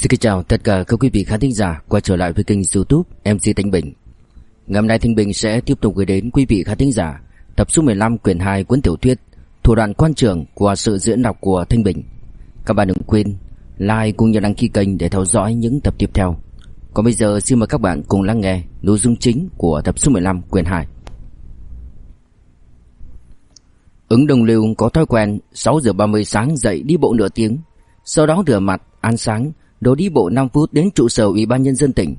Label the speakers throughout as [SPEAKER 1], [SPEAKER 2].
[SPEAKER 1] Xin kính chào tất cả các quý vị khán thính giả quay trở lại với kênh youtube MC Thanh Bình. Ngày hôm nay Thanh Bình sẽ tiếp tục gửi đến quý vị khán thính giả tập số 15 quyển 2 cuốn tiểu thuyết Thủ đoạn quan trường của sự diễn đọc của Thanh Bình. Các bạn đừng quên like cũng như đăng ký kênh để theo dõi những tập tiếp theo. Còn bây giờ xin mời các bạn cùng lắng nghe nội dung chính của tập số 15 quyển 2 Ứng đồng lưu có thói quen 6 giờ 30 sáng dậy đi bộ nửa tiếng Sau đó rửa mặt, ăn sáng đồ đi bộ 5 phút đến trụ sở Ủy ban Nhân dân tỉnh.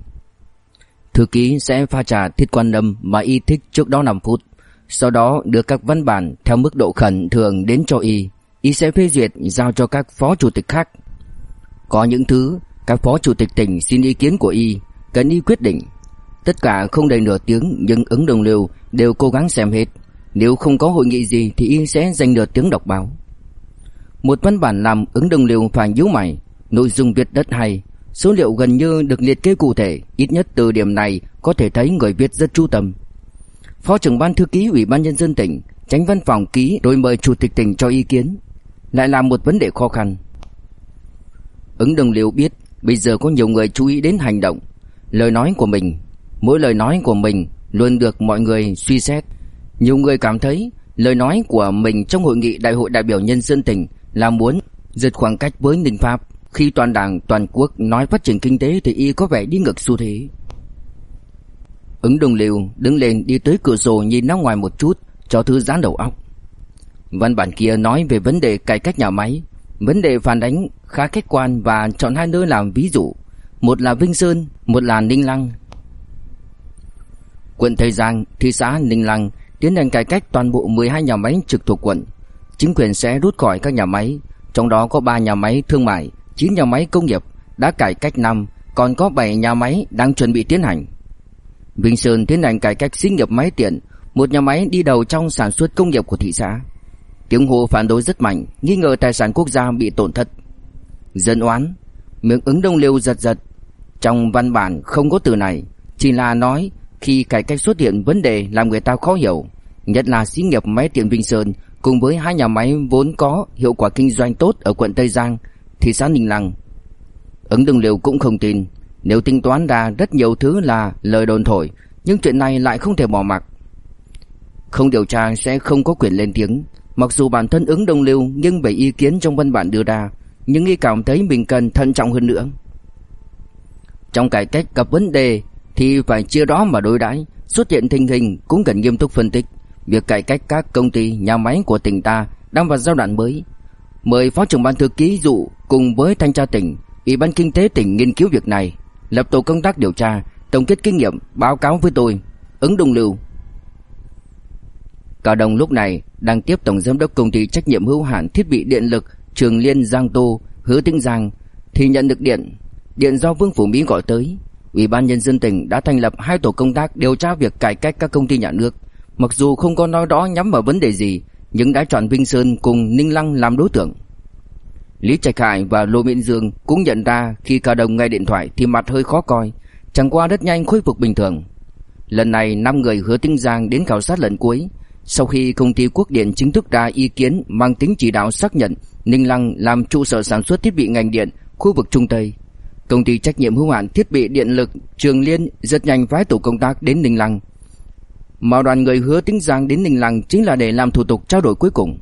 [SPEAKER 1] Thư ký sẽ pha trà thiết quan âm mà y thích trước đó 5 phút Sau đó đưa các văn bản theo mức độ khẩn thường đến cho y. Y sẽ phê duyệt giao cho các phó chủ tịch khác. Có những thứ các phó chủ tịch tỉnh xin ý kiến của y Cần y quyết định. Tất cả không đầy nửa tiếng nhưng ứng đồng liều đều cố gắng xem hết. Nếu không có hội nghị gì thì y sẽ dành nửa tiếng đọc báo. Một văn bản làm ứng đồng liều phải nhíu mày, nội dung viết rất hay, số liệu gần như được liệt kê cụ thể, ít nhất từ điểm này có thể thấy người viết rất chú tâm. Phó trưởng ban thư ký Ủy ban nhân dân tỉnh, tránh văn phòng ký rồi mời chủ tịch tỉnh cho ý kiến, lại là một vấn đề khó khăn. Ứng đồng Liễu biết bây giờ có nhiều người chú ý đến hành động, lời nói của mình, mỗi lời nói của mình luôn được mọi người suy xét nhiều người cảm thấy lời nói của mình trong hội nghị Đại hội đại biểu nhân dân tỉnh là muốn giật khoảng cách với Ninh Pháp. Khi toàn đảng toàn quốc nói phát triển kinh tế thì y có vẻ đi ngược xu thế. Ứng đồng liều đứng lên đi tới cửa sổ nhìn ra ngoài một chút cho thư giãn đầu óc. Văn bản kia nói về vấn đề cải cách nhà máy, vấn đề phản ánh khá khách quan và chọn hai nơi làm ví dụ, một là Vinh Sơn, một là Ninh Lăng. Quận Tây Giang, thị xã Ninh Lăng tiến hành cải cách toàn bộ 12 nhà máy trực thuộc quận. Chính quyền sẽ rút khỏi các nhà máy, trong đó có 3 nhà máy thương mại, 9 nhà máy công nghiệp đã cải cách năm, còn có 7 nhà máy đang chuẩn bị tiến hành. Vinh Sơn tiến hành cải cách xí nghiệp máy tiện, một nhà máy đi đầu trong sản xuất công nghiệp của thị xã. Tiếng hô phản đối rất mạnh, nghi ngờ tài sản quốc gia bị tổn thất. Dân oán, miệng ứng đông liêu giật giật. Trong văn bản không có từ này, chỉ là nói khi cải cách xuất hiện vấn đề làm người ta khó hiểu, nhất là xí nghiệp máy tiện Vinh Sơn cùng với hai nhà máy vốn có hiệu quả kinh doanh tốt ở quận Tây Giang, thị xã Ninh Lăng. Ứng Đường Liêu cũng không tin, nếu tính toán ra rất nhiều thứ là lời đồn thổi, nhưng chuyện này lại không thể bỏ mặc. Không điều tra sẽ không có quyền lên tiếng, mặc dù bản thân ứng đồng liêu nhưng bởi ý kiến trong văn bản đưa ra, nhưng y cảm thấy mình cần thận trọng hơn nữa. Trong cải cách gặp vấn đề thì phải chia đó mà đối đãi, xuất hiện tình hình cũng cần nghiêm túc phân tích. Việc cải cách các công ty, nhà máy của tỉnh ta đang vào giai đoạn mới. Mời Phó trưởng ban thư ký dụ cùng với thanh tra tỉnh, Ủy ban kinh tế tỉnh nghiên cứu việc này, lập tổ công tác điều tra, tổng kết kinh nghiệm, báo cáo với tôi. Ứng đồng lưu. Cao Đồng lúc này đang tiếp tổng giám đốc công ty trách nhiệm hữu hạn thiết bị điện lực Trường Liên Giang Tô, Hứa Tĩnh Giang thì nhận được điện, điện do Vương Phủ Mỹ gọi tới. Ủy ban nhân dân tỉnh đã thành lập hai tổ công tác điều tra việc cải cách các công ty nhà nước. Mặc dù không có nói đó nhắm vào vấn đề gì, nhưng đã chọn Vinh Sơn cùng Ninh Lăng làm đối tượng. Lý Trạch Hải và Lô Miễn Dương cũng nhận ra khi Cao Đồng nghe điện thoại thì mặt hơi khó coi, chẳng qua rất nhanh khôi phục bình thường. Lần này năm người hứa Tinh Giang đến khảo sát lần cuối, sau khi công ty Quốc Điện chính thức ra ý kiến mang tính chỉ đạo xác nhận Ninh Lăng làm trụ sở sản xuất thiết bị ngành điện khu vực Trung Tây. Công ty trách nhiệm hữu hạn thiết bị điện lực Trường Liên rất nhanh phái tổ công tác đến Ninh Lăng. Mà đoàn người hứa tính rằng đến Ninh Lăng chính là để làm thủ tục trao đổi cuối cùng.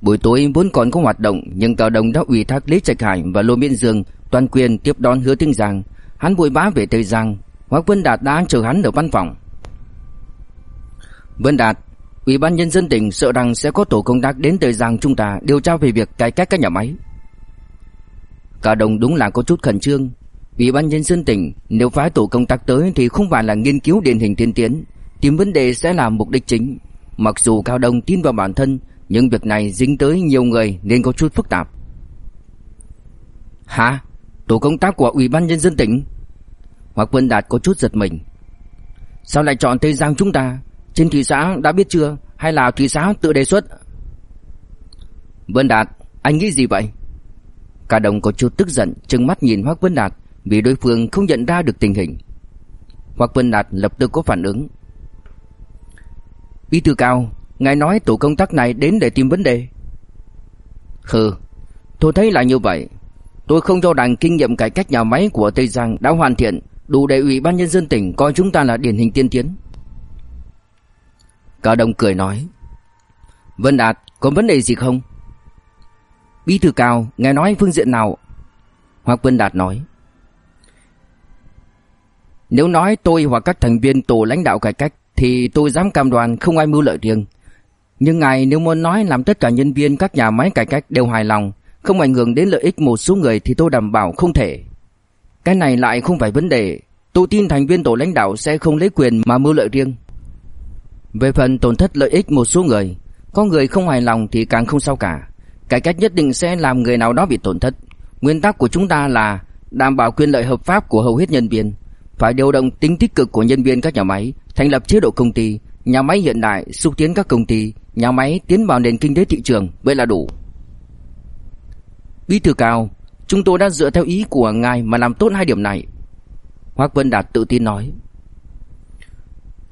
[SPEAKER 1] Buổi tối vốn còn có hoạt động nhưng Cao Đồng đã ủy thác Lý Trạch Hải và Lô Miễn Dương toàn quyền tiếp đón hứa tính rằng hắn vội bá về Tây Giang. Hoác Vân Đạt đã chờ hắn ở văn phòng. Vân Đạt, Ủy ban nhân dân tỉnh sợ rằng sẽ có tổ công tác đến Tây Giang chúng ta điều tra về việc cải cách các nhà máy. Cả đồng đúng là có chút khẩn trương Ủy ban nhân dân tỉnh, Nếu phái tổ công tác tới thì không phải là nghiên cứu điển hình tiên tiến, Tìm vấn đề sẽ là mục đích chính. Mặc dù Cao Đông tin vào bản thân, Nhưng việc này dính tới nhiều người Nên có chút phức tạp. Hả? Tổ công tác của Ủy ban nhân dân tỉnh? Hoặc Vân Đạt có chút giật mình. Sao lại chọn Tây Giang chúng ta? Trên thị xã đã biết chưa? Hay là thị xã tự đề xuất? Vân Đạt, Anh nghĩ gì vậy? Cả đồng có chút tức giận, trừng mắt nhìn Hoắc Vân Đạt. Vì đối phương không nhận ra được tình hình hoặc Vân Đạt lập tức có phản ứng Bí thư cao Ngài nói tổ công tác này đến để tìm vấn đề Hừ Tôi thấy là như vậy Tôi không cho rằng kinh nghiệm cải cách nhà máy của Tây Giang đã hoàn thiện, đủ để Ủy ban nhân dân tỉnh coi chúng ta là điển hình tiên tiến. Cao Đông cười nói: "Vân Đạt, có vấn đề gì không?" Bí thư Cao, ngài nói phương diện nào? hoặc Vân Đạt nói: nếu nói tôi hoặc các thành viên tổ lãnh đạo cải cách thì tôi dám cam đoan không ai mưu lợi riêng. Nhưng ngài nếu muốn nói làm tất cả nhân viên các nhà máy cải cách đều hài lòng, không ảnh hưởng đến lợi ích một số người thì tôi đảm bảo không thể. Cái này lại không phải vấn đề, tôi tin thành viên tổ lãnh đạo sẽ không lấy quyền mà mưu lợi riêng. Về phần tổn thất lợi ích một số người, có người không hài lòng thì càng không sao cả. Cải cách nhất định sẽ làm người nào đó bị tổn thất. Nguyên tắc của chúng ta là đảm bảo quyền lợi hợp pháp của hầu hết nhân viên, phải điều động tính tích cực của nhân viên các nhà máy, thành lập chế độ công ty, nhà máy hiện đại, xúc tiến các công ty, nhà máy tiến vào nền kinh tế thị trường, vậy là đủ. Bí thư cao, chúng tôi đã dựa theo ý của ngài mà làm tốt hai điểm này. Hoắc Vân Đạt tự tin nói.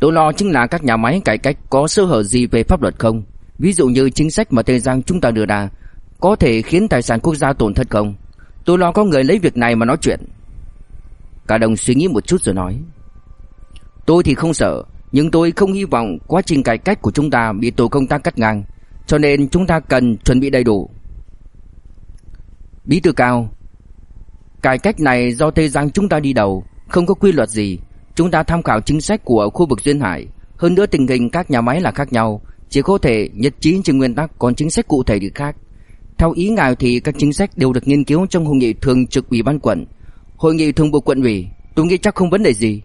[SPEAKER 1] Tôi lo chính là các nhà máy cải cách có sơ hở gì về pháp luật không? Ví dụ như chính sách mà Tây Giang chúng ta đưa ra có thể khiến tài sản quốc gia tổn thất không? Tôi lo có người lấy việc này mà nói chuyện. Cả đồng suy nghĩ một chút rồi nói. Tôi thì không sợ, nhưng tôi không hy vọng quá trình cải cách của chúng ta bị tổ công tác cắt ngang, cho nên chúng ta cần chuẩn bị đầy đủ. Bí thư cao, cải cách này do Tây Giang chúng ta đi đầu, không có quy luật gì, chúng ta tham khảo chính sách của khu vực duyên hải, hơn nữa tình hình các nhà máy là khác nhau, chỉ có thể nhất trí trên nguyên tắc còn chính sách cụ thể thì khác. Theo ý ngài thì các chính sách đều được nghiên cứu trong hội nghị thường trực ủy ban quận, hội nghị thường vụ quận ủy, tôi nghĩ chắc không vấn đề gì.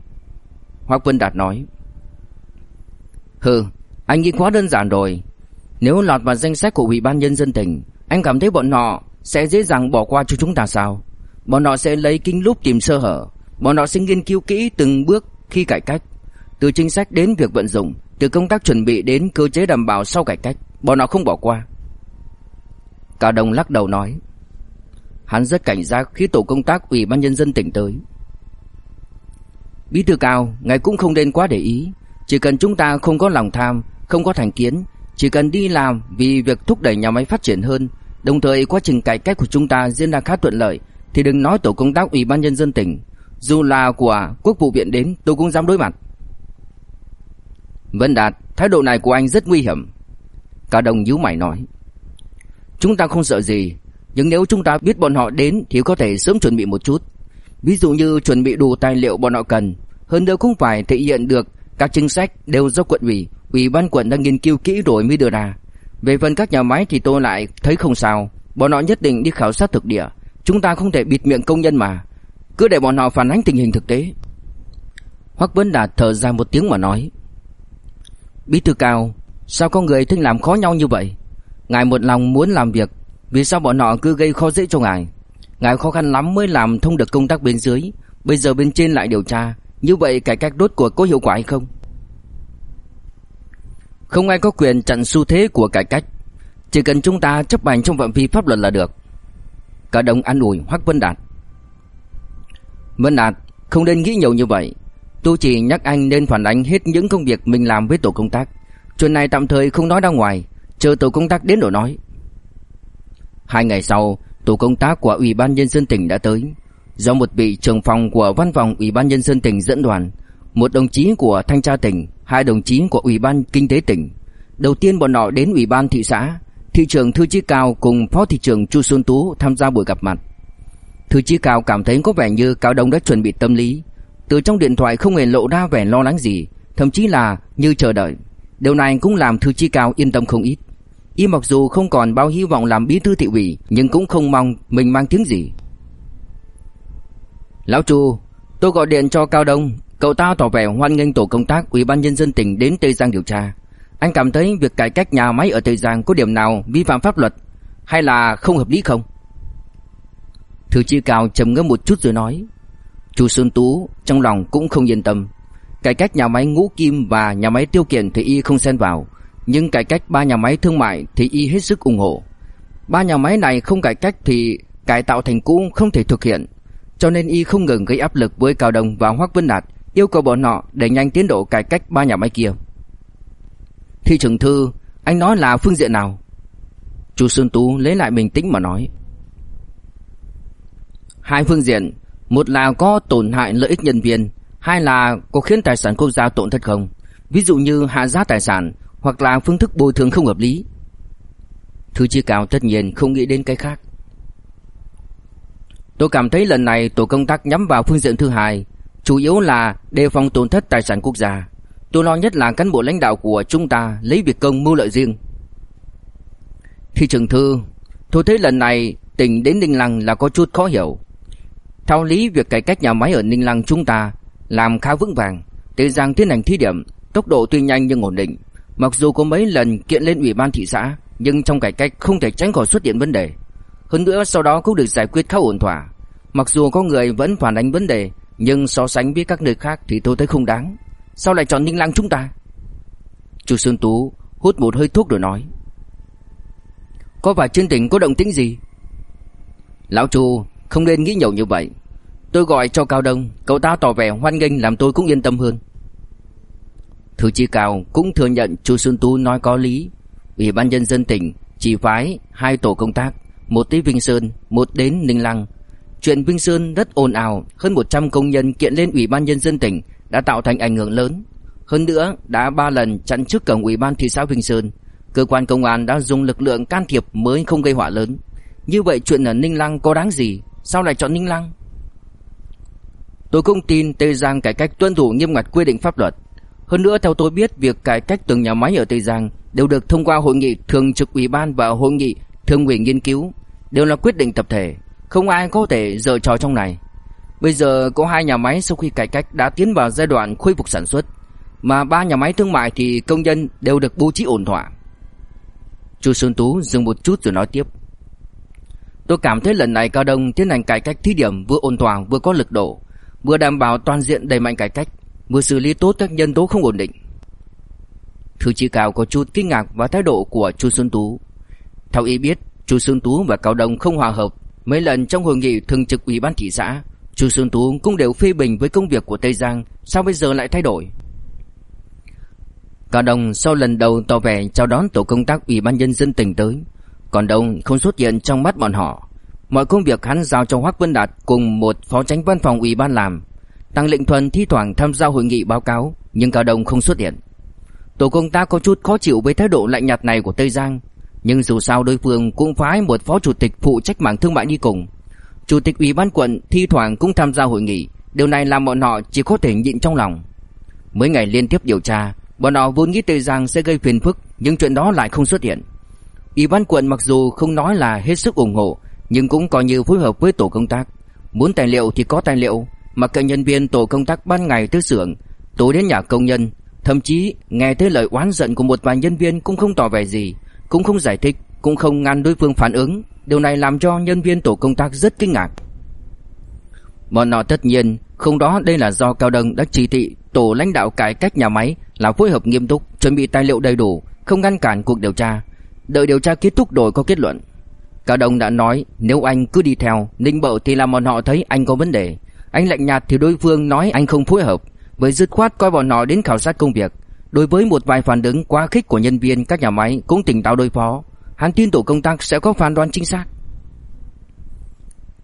[SPEAKER 1] Hoắc Vân Đạt nói. Hừ, anh nghĩ quá đơn giản rồi. Nếu lọt vào danh sách của ủy ban nhân dân tỉnh, anh cảm thấy bọn họ sẽ dễ dàng bỏ qua cho chúng ta sao? Bọn họ sẽ lấy kinh lúc tìm sơ hở, bọn họ sẽ nghiên cứu kỹ từng bước khi cải cách, từ chính sách đến việc vận dụng, từ công tác chuẩn bị đến cơ chế đảm bảo sau cải cách, bọn họ không bỏ qua. Cao Đông lắc đầu nói, hắn rất cảnh giác khi tổ công tác ủy ban nhân dân tỉnh tới. Bí thư Cao, ngài cũng không nên quá để ý, chỉ cần chúng ta không có lòng tham, không có thành kiến, chỉ cần đi làm vì việc thúc đẩy nhà máy phát triển hơn, đồng thời quá trình cải cách của chúng ta diễn ra khá thuận lợi, thì đừng nói tổ công tác ủy ban nhân dân tỉnh, dù là của quốc vụ viện đến, tôi cũng dám đối mặt. Vân Đạt, thái độ này của anh rất nguy hiểm. Cả đồng nhíu mày nói. Chúng ta không sợ gì, nhưng nếu chúng ta biết bọn họ đến thì có thể sớm chuẩn bị một chút. Ví dụ như chuẩn bị đủ tài liệu bọn họ cần, hơn nữa cũng phải thể hiện được các chính sách đều do quận ủy, ủy ban quận đang nghiên cứu kỹ rồi mới đưa ra. Về phần các nhà máy thì tôi lại thấy không sao, bọn họ nhất định đi khảo sát thực địa, chúng ta không thể bịt miệng công nhân mà, cứ để bọn họ phản ánh tình hình thực tế. Hoắc Vân Đạt thở ra một tiếng mà nói: Bí thư cao, sao có người thích làm khó nhau như vậy? Ngài một lòng muốn làm việc, vì sao bọn họ cứ gây khó dễ cho ngài? Ngài khó khăn lắm mới làm thông được công tác bên dưới, bây giờ bên trên lại điều tra, như vậy cải cách đốt cuộc có hiệu quả hay không? Không ai có quyền chặn xu thế của cải cách, chỉ cần chúng ta chấp hành trong phạm vi pháp luật là được. Cả đồng an ủi Hoắc Vân Đạt. Vân Đạt, không nên nghĩ nhiều như vậy. Tôi chỉ nhắc anh nên phản ánh hết những công việc mình làm với tổ công tác. Chuyện này tạm thời không nói ra ngoài, chờ tổ công tác đến rồi nói. Hai ngày sau, tổ công tác của Ủy ban Nhân dân tỉnh đã tới. Do một vị trưởng phòng của văn phòng Ủy ban Nhân dân tỉnh dẫn đoàn, một đồng chí của thanh tra tỉnh, hai đồng chí của Ủy ban Kinh tế tỉnh. Đầu tiên bọn họ đến Ủy ban thị xã, thị trưởng Thư Chí Cao cùng Phó thị trưởng Chu Xuân Tú tham gia buổi gặp mặt. Thư Chí Cao cảm thấy có vẻ như Cao Đông đã chuẩn bị tâm lý, từ trong điện thoại không hề lộ ra vẻ lo lắng gì, thậm chí là như chờ đợi. Điều này cũng làm Thư Chí Cao yên tâm không ít. Y mặc dù không còn bao hy vọng làm bí thư thị ủy, nhưng cũng không mong mình mang tiếng gì. Lão Chu, tôi gọi điện cho Cao Đông, cậu ta tỏ vẻ hoan nghênh tổ công tác Ủy ban nhân dân tỉnh đến Tây Giang điều tra. Anh cảm thấy việc cải cách nhà máy ở Tây Giang có điểm nào vi phạm pháp luật hay là không hợp lý không? Thư Chi Cao trầm ngâm một chút rồi nói. Chu Xuân Tú trong lòng cũng không yên tâm. Cải cách nhà máy ngũ kim và nhà máy tiêu kiện thì y không xen vào, nhưng cải cách ba nhà máy thương mại thì y hết sức ủng hộ. Ba nhà máy này không cải cách thì cải tạo thành cũ không thể thực hiện, cho nên y không ngừng gây áp lực với Cao Đông và Hoắc Vân Đạt, yêu cầu bọn họ đẩy nhanh tiến độ cải cách ba nhà máy kia. Thị trưởng thư, anh nói là phương diện nào? Chu Xuân Tú lấy lại bình tĩnh mà nói. Hai phương diện, một là có tổn hại lợi ích nhân viên, hai là có khiến tài sản quốc gia tổn thất không. Ví dụ như hạ giá tài sản hoặc là phương thức bồi thường không hợp lý. Thư chi cao tất nhiên không nghĩ đến cái khác. Tôi cảm thấy lần này tổ công tác nhắm vào phương diện thứ hai, chủ yếu là đề phòng tổn thất tài sản quốc gia. Tôi lo nhất là cán bộ lãnh đạo của chúng ta lấy việc công mưu lợi riêng. Thị trường thư, tôi thấy lần này tỉnh đến Ninh Lăng là có chút khó hiểu. Theo lý việc cải cách nhà máy ở Ninh Lăng chúng ta làm khá vững vàng, Tây Giang tiến hành thí điểm, tốc độ tuy nhanh nhưng ổn định. Mặc dù có mấy lần kiện lên ủy ban thị xã, nhưng trong cải cách không thể tránh khỏi xuất hiện vấn đề. Hơn nữa sau đó cũng được giải quyết khá ổn thỏa. Mặc dù có người vẫn phản ánh vấn đề, nhưng so sánh với các nơi khác thì tôi thấy không đáng. Sao lại chọn Ninh Lăng chúng ta? Chu Xuân Tú hút một hơi thuốc rồi nói. Có phải trên tỉnh có động tĩnh gì? Lão Chu không nên nghĩ nhiều như vậy. Tôi gọi cho Cao Đông, cậu ta tỏ vẻ hoan nghênh làm tôi cũng yên tâm hơn. Thư chi Cao cũng thừa nhận Chu Xuân Tú nói có lý. Ủy ban nhân dân tỉnh chỉ phái hai tổ công tác, một tới Vinh Sơn, một đến Ninh Lăng. Chuyện Vinh Sơn rất ồn ào, hơn 100 công nhân kiện lên Ủy ban nhân dân tỉnh đã tạo thành ảnh hưởng lớn. Hơn nữa, đã ba lần chặn trước cổng Ủy ban thị xã Vinh Sơn, cơ quan công an đã dùng lực lượng can thiệp mới không gây họa lớn. Như vậy chuyện ở Ninh Lăng có đáng gì? Sao lại chọn Ninh Lăng? Tôi cũng tin Tây Giang cải cách tuân thủ nghiêm ngặt quy định pháp luật. Hơn nữa theo tôi biết việc cải cách từng nhà máy ở Tây Giang đều được thông qua hội nghị thường trực ủy ban và hội nghị thường ủy nghiên cứu, đều là quyết định tập thể, không ai có thể giở trò trong này. Bây giờ có hai nhà máy sau khi cải cách đã tiến vào giai đoạn khôi phục sản xuất, mà ba nhà máy thương mại thì công nhân đều được bố trí ổn thỏa. Chu Xuân Tú dừng một chút rồi nói tiếp. Tôi cảm thấy lần này Cao Đông tiến hành cải cách thí điểm vừa ổn thỏa vừa có lực độ, vừa đảm bảo toàn diện đẩy mạnh cải cách, vừa xử lý tốt các nhân tố không ổn định. Thư Chí Cao có chút kinh ngạc và thái độ của Chu Xuân Tú. Theo ý biết, Chu Xuân Tú và Cao Đông không hòa hợp, mấy lần trong hội nghị thường trực ủy ban thị xã, Chu Xuân Tú cũng đều phê bình với công việc của Tây Giang, sao bây giờ lại thay đổi? Cao Đông sau lần đầu tỏ vẻ chào đón tổ công tác ủy ban nhân dân tỉnh tới, còn Đông không xuất hiện trong mắt bọn họ. Mọi công việc hắn giao cho Hoắc Vân Đạt cùng một phó tránh văn phòng ủy ban làm. Tăng Lệnh Thuần thi thoảng tham gia hội nghị báo cáo, nhưng Cao Đông không xuất hiện. Tổ công tác có chút khó chịu với thái độ lạnh nhạt này của Tây Giang, nhưng dù sao đối phương cũng phái một phó chủ tịch phụ trách mảng thương mại đi cùng. Chủ tịch ủy ban quận thi thoảng cũng tham gia hội nghị, điều này làm bọn họ chỉ có thể nhịn trong lòng. Mấy ngày liên tiếp điều tra, bọn họ vốn nghĩ Tây Giang sẽ gây phiền phức, nhưng chuyện đó lại không xuất hiện. Ủy ban quận mặc dù không nói là hết sức ủng hộ, nhưng cũng coi như phối hợp với tổ công tác. Muốn tài liệu thì có tài liệu, mặc kệ nhân viên tổ công tác ban ngày tới xưởng, tối đến nhà công nhân, thậm chí nghe thấy lời oán giận của một vài nhân viên cũng không tỏ vẻ gì, cũng không giải thích, cũng không ngăn đối phương phản ứng, điều này làm cho nhân viên tổ công tác rất kinh ngạc. Bọn họ tất nhiên không đó đây là do Cao Đông đã chỉ thị tổ lãnh đạo cải cách nhà máy là phối hợp nghiêm túc, chuẩn bị tài liệu đầy đủ, không ngăn cản cuộc điều tra, đợi điều tra kết thúc rồi có kết luận. Cao Đông đã nói nếu anh cứ đi theo Ninh Bợ thì làm bọn họ thấy anh có vấn đề anh lạnh nhạt thì đối phương nói anh không phối hợp. Với dứt khoát coi bọn họ đến khảo sát công việc. Đối với một vài phản ứng quá khích của nhân viên các nhà máy cũng tỉnh táo đối phó. Hắn tin tổ công tác sẽ có phán đoán chính xác.